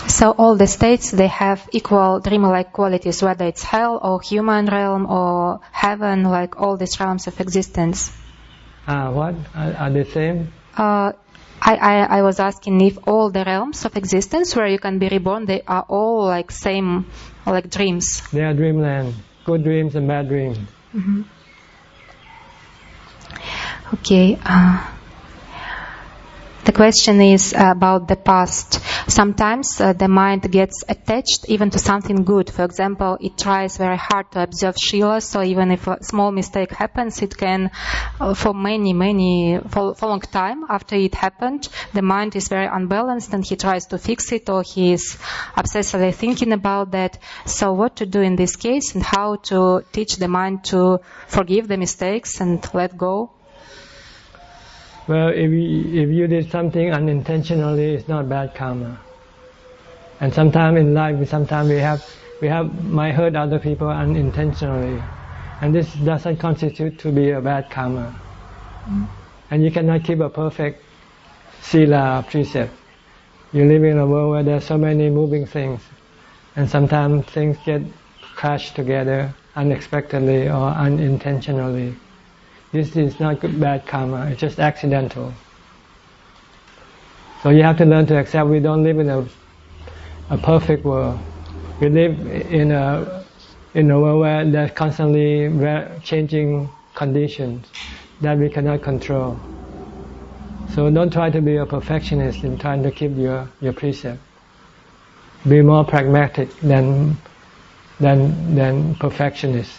So all the states they have equal dreamlike qualities, whether it's hell or human realm or heaven, like all these realms of existence. Ah, what are, are they same? Uh, I, I, I was asking if all the realms of existence where you can be reborn, they are all like same, like dreams. They are dreamland. Good dreams and bad dreams. Okay. Uh, the question is about the past. Sometimes uh, the mind gets attached even to something good. For example, it tries very hard to observe Shila, so even if a small mistake happens, it can, uh, for many, many, for, for a long time after it happened, the mind is very unbalanced and he tries to fix it or he is obsessively thinking about that. So what to do in this case and how to teach the mind to forgive the mistakes and let go? Well, if you, if you did something unintentionally, it's not bad karma. And sometimes in life, sometimes we have we have might hurt other people unintentionally, and this doesn't constitute to be a bad karma. Mm. And you cannot keep a perfect sila precept. You live in a world where there's so many moving things, and sometimes things get crashed together unexpectedly or unintentionally. This is not good, bad karma. It's just accidental. So you have to learn to accept we don't live in a a perfect world. We live in a in a world where there's constantly changing conditions that we cannot control. So don't try to be a perfectionist in trying to keep your your precept. Be more pragmatic than than than perfectionist.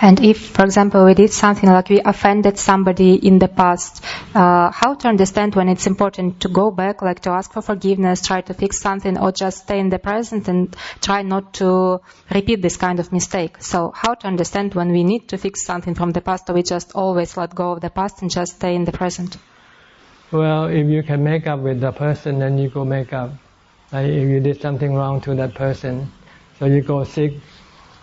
And if, for example, we did something like we offended somebody in the past, uh, how to understand when it's important to go back, like to ask for forgiveness, try to fix something, or just stay in the present and try not to repeat this kind of mistake? So how to understand when we need to fix something from the past, or we just always let go of the past and just stay in the present? Well, if you can make up with the person, then you go make up. Like if you did something wrong to that person, so you go seek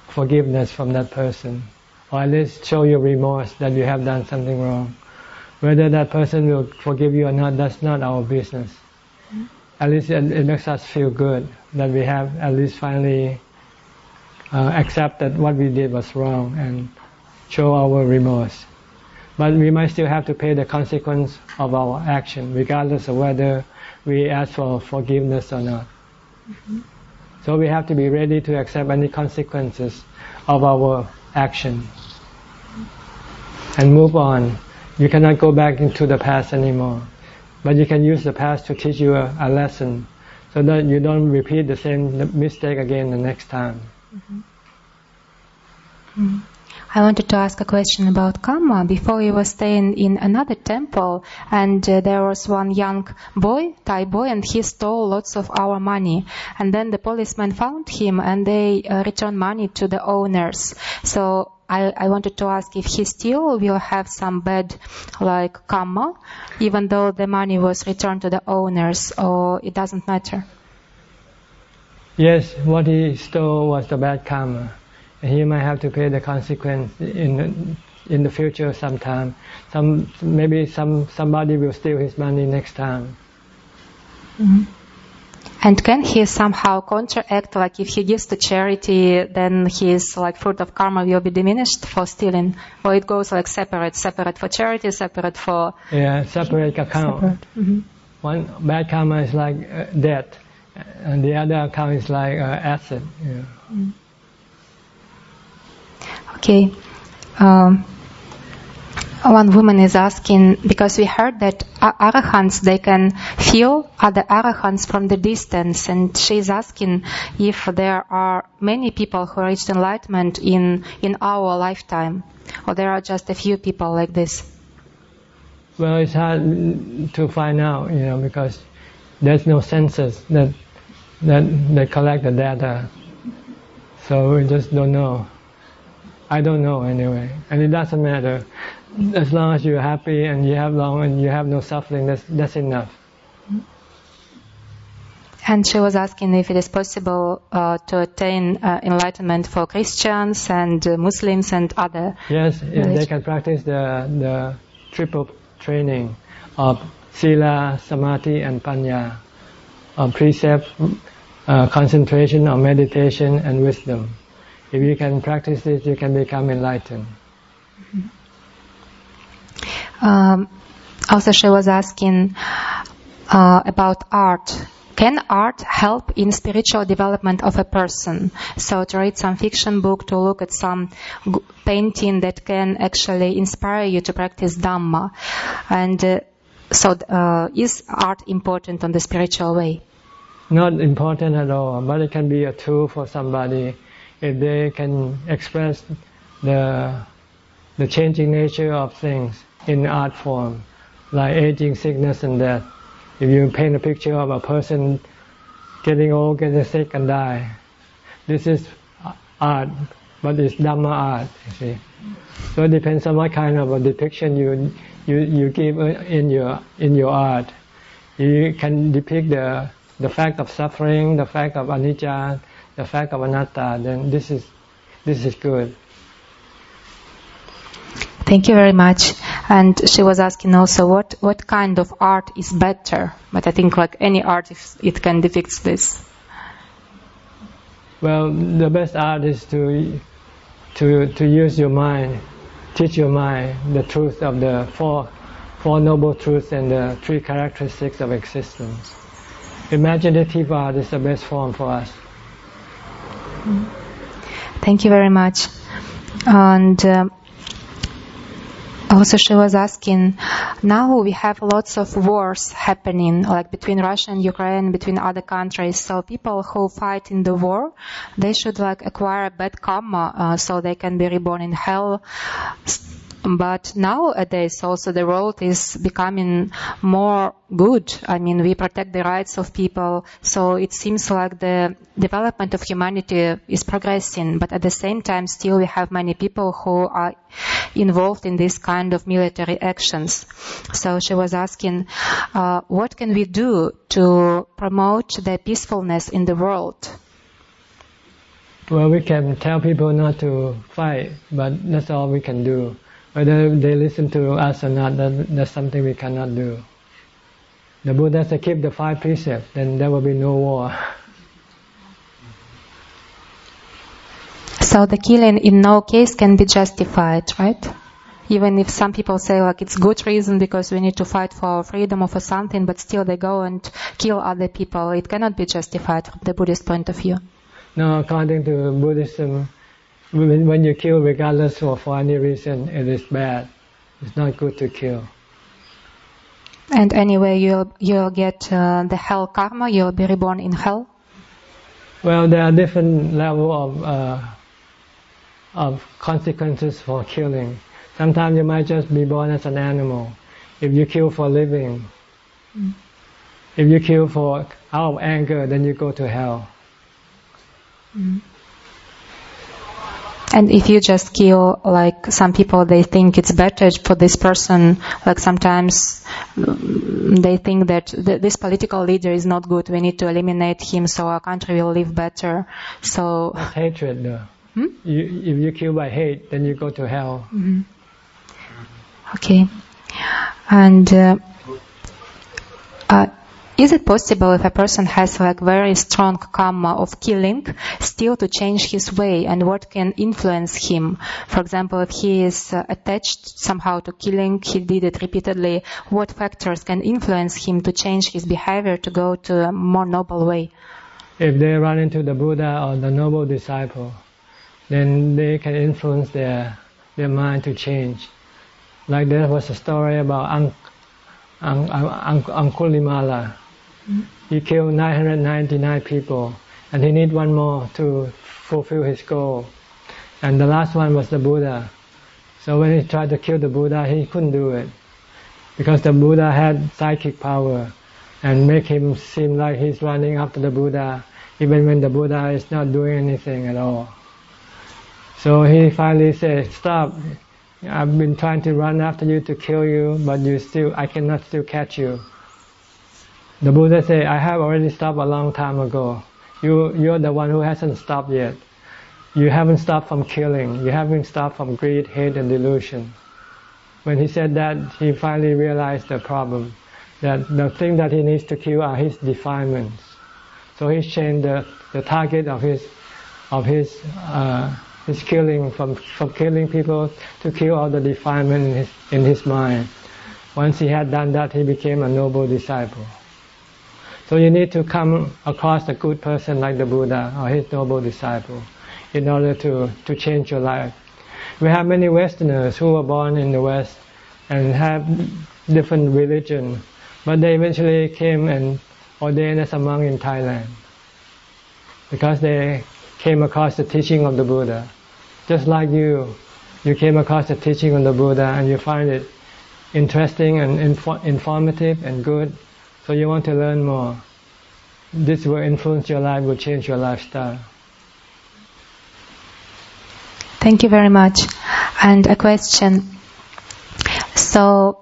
forgiveness from that person or at least show your remorse that you have done something wrong. Whether that person will forgive you or not, that's not our business. At least it, it, makes us feel good that we have at least finally uh, accepted what we did was wrong and show our remorse. But we might still have to pay the consequence of our action, regardless of whether we ask for forgiveness or not. Mm-hmm. So we have to be ready to accept any consequences of our action and move on. You cannot go back into the past anymore. But you can use the past to teach you a, a lesson so that you don't repeat the same mistake again the next time. Mm-hmm. Mm-hmm. I wanted to ask a question about karma. Before we were staying in another temple, and uh, there was one young boy, Thai boy, and he stole lots of our money. And then the policemen found him, and they uh, returned money to the owners. So I, I wanted to ask if he still will have some bad, like karma, even though the money was returned to the owners, or it doesn't matter. Yes, what he stole was the bad karma. He might have to pay the consequence in in the future sometime. Some maybe some somebody will steal his money next time. Mm-hmm. And can he somehow counteract, like if he gives to charity, then his like fruit of karma will be diminished for stealing, or it goes like separate, separate for charity, separate for yeah, separate account. Separate. Mm-hmm. One bad karma is like uh, debt, and the other account is like uh, asset. Yeah. Mm-hmm. Okay. Um, one woman is asking because we heard that arahants they can feel other arahants from the distance, and she's asking if there are many people who reached enlightenment in in our lifetime, or there are just a few people like this. Well, it's hard to find out, you know, because there's no census that that that collect the data, so we just don't know. I don't know anyway, and it doesn't matter as long as you're happy and you have long and you have no suffering, that's that's enough. And she was asking if it is possible uh, to attain uh, enlightenment for Christians and uh, Muslims and other. Yes, if they can practice the the triple training of sila, samadhi, and panya, of precept, uh, concentration, or meditation, and wisdom. If you can practice this, you can become enlightened. Um, also, she was asking uh, about art. Can art help in spiritual development of a person? So to read some fiction book, to look at some painting that can actually inspire you to practice Dhamma. And uh, so uh, is art important on the spiritual way? Not important at all, but it can be a tool for somebody if they can express the the changing nature of things in art form, like aging, sickness, and death. If you paint a picture of a person getting old, getting sick, and die, this is art, but it's Dhamma art. You see, so it depends on what kind of a depiction you you you give in your in your art. You can depict the the fact of suffering, the fact of anicca, the fact of anatta. Then this is this is good. Thank you very much. And she was asking also what, what kind of art is better. But I think like any art, it can depict this. Well, the best art is to, to, to use your mind, teach your mind the truth of the four, four noble truths and the three characteristics of existence. Imaginative art is the best form for us. Thank you very much. And um, Also, she was asking, now we have lots of wars happening, like between Russia and Ukraine, between other countries. So people who fight in the war, they should like acquire a bad karma, uh, so they can be reborn in hell. But nowadays also the world is becoming more good. I mean, we protect the rights of people. So it seems like the development of humanity is progressing. But at the same time, still we have many people who are involved in this kind of military actions. So she was asking, uh, what can we do to promote the peacefulness in the world? Well, we can tell people not to fight, but that's all we can do. Whether they listen to us or not, that, that's something we cannot do. The Buddha said, keep the five precepts, then there will be no war. So the killing in no case can be justified, right? Even if some people say like it's good reason because we need to fight for our freedom or for something, but still they go and kill other people, it cannot be justified from the Buddhist point of view. No, according to Buddhism, when, when you kill regardless of for any reason, it is bad. It's not good to kill. And anyway, you'll you'll get uh, the hell karma. You'll be reborn in hell. Well, there are different level of uh, of consequences for killing. Sometimes you might just be born as an animal. If you kill for living, mm. if you kill for out of anger, then you go to hell. Mm. And if you just kill, like some people, they think it's better for this person. Like sometimes mm, they think that th- this political leader is not good. We need to eliminate him so our country will live better. So That's hatred, though. Hmm? You, if you kill by hate, then you go to hell. Mm-hmm. Okay, and. Uh, uh, is it possible if a person has like very strong karma of killing still to change his way and what can influence him? For example, if he is uh, attached somehow to killing, he did it repeatedly, what factors can influence him to change his behavior to go to a more noble way? If they run into the Buddha or the noble disciple, then they can influence their their mind to change. Like there was a story about Ang, Ang, Ang, Angulimala he killed 999 people, and he need one more to fulfill his goal. And the last one was the Buddha. So when he tried to kill the Buddha, he couldn't do it because the Buddha had psychic power and make him seem like he's running after the Buddha, even when the Buddha is not doing anything at all. So he finally said, "Stop! I've been trying to run after you to kill you, but you still, I cannot still catch you." The Buddha said, I have already stopped a long time ago. You, you're the one who hasn't stopped yet. You haven't stopped from killing. You haven't stopped from greed, hate, and delusion. When he said that, he finally realized the problem. That the thing that he needs to kill are his defilements. So he changed the, the target of his of his uh, his killing from from killing people to kill all the defilement in his in his mind. Once he had done that, he became a noble disciple. So you need to come across a good person like the Buddha or his noble disciple in order to, to change your life. We have many Westerners who were born in the West and have different religion, but they eventually came and ordained as a monk in Thailand because they came across the teaching of the Buddha. Just like you, you came across the teaching of the Buddha and you find it interesting and informative and good so you want to learn more. This will influence your life, will change your lifestyle. Thank you very much. And a question. So,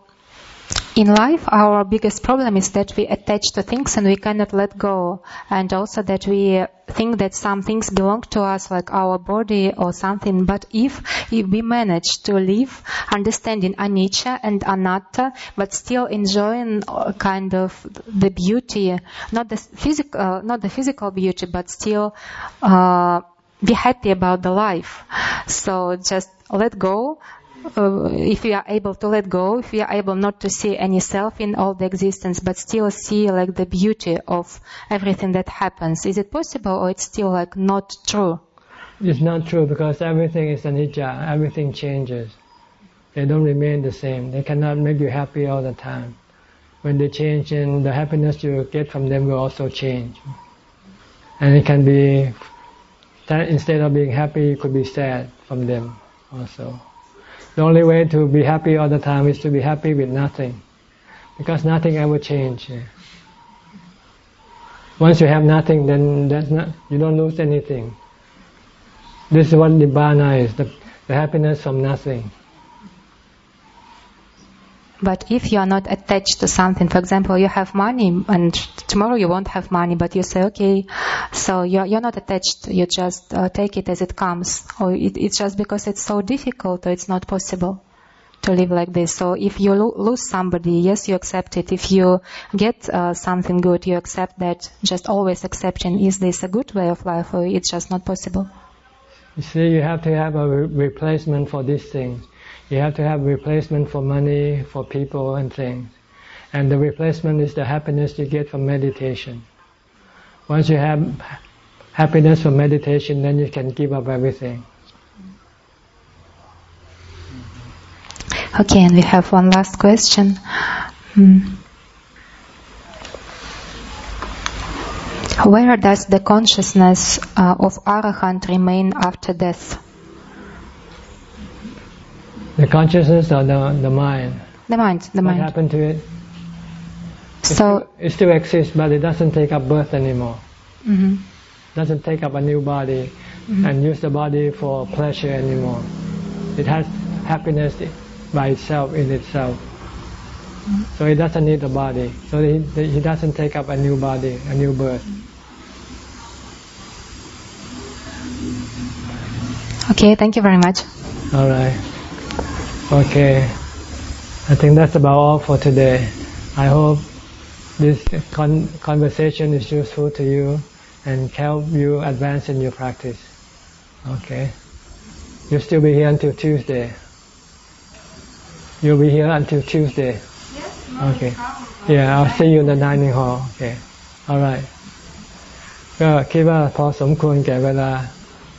in life, our biggest problem is that we attach to things and we cannot let go. And also that we think that some things belong to us, like our body or something. But if, if we manage to live understanding anicca and anatta, but still enjoying uh, kind of the beauty, not the physical, uh, not the physical beauty, but still, uh, be happy about the life. So just let go uh, if we are able to let go, if we are able not to see any self in all the existence, but still see like the beauty of everything that happens, is it possible or it's still like not true? It's not true because everything is anicca, everything changes. they don't remain the same. They cannot make you happy all the time. When they change, and the happiness you get from them will also change. And it can be that instead of being happy, you could be sad from them also. The only way to be happy all the time is to be happy with nothing, because nothing ever changes. Once you have nothing, then that's not you don't lose anything. This is what nibbana is: the, the happiness from nothing. But if you are not attached to something, for example, you have money and tomorrow you won't have money, but you say, okay, so you're, you're not attached, you just uh, take it as it comes. Or it, it's just because it's so difficult or it's not possible to live like this. So if you lo- lose somebody, yes, you accept it. If you get uh, something good, you accept that. Just always accepting, is this a good way of life or it's just not possible? You see, you have to have a re- replacement for these things. You have to have replacement for money, for people and things. And the replacement is the happiness you get from meditation. Once you have happiness from meditation, then you can give up everything. Okay, and we have one last question. Hmm. Where does the consciousness uh, of arahant remain after death? The consciousness or the, the mind? The mind, the what mind. happened to it? It So, still, it still exists, but it doesn't take up birth anymore. mhm. Doesn't take up a new body and use the body for pleasure anymore. It has happiness by itself in itself. So it doesn't need the body. So he, he doesn't take up a new body, a new birth. okay, thank you very much. All right. Okay. I think that's about all for today. I hope this con- conversation is useful to you and help you advance in your practice. Okay. You'll still be here until Tuesday. You'll be here until Tuesday. Okay. Yeah, I'll see you in the dining hall. Okay. All right. ก็คิดว่าพอสมควรแก่เวลา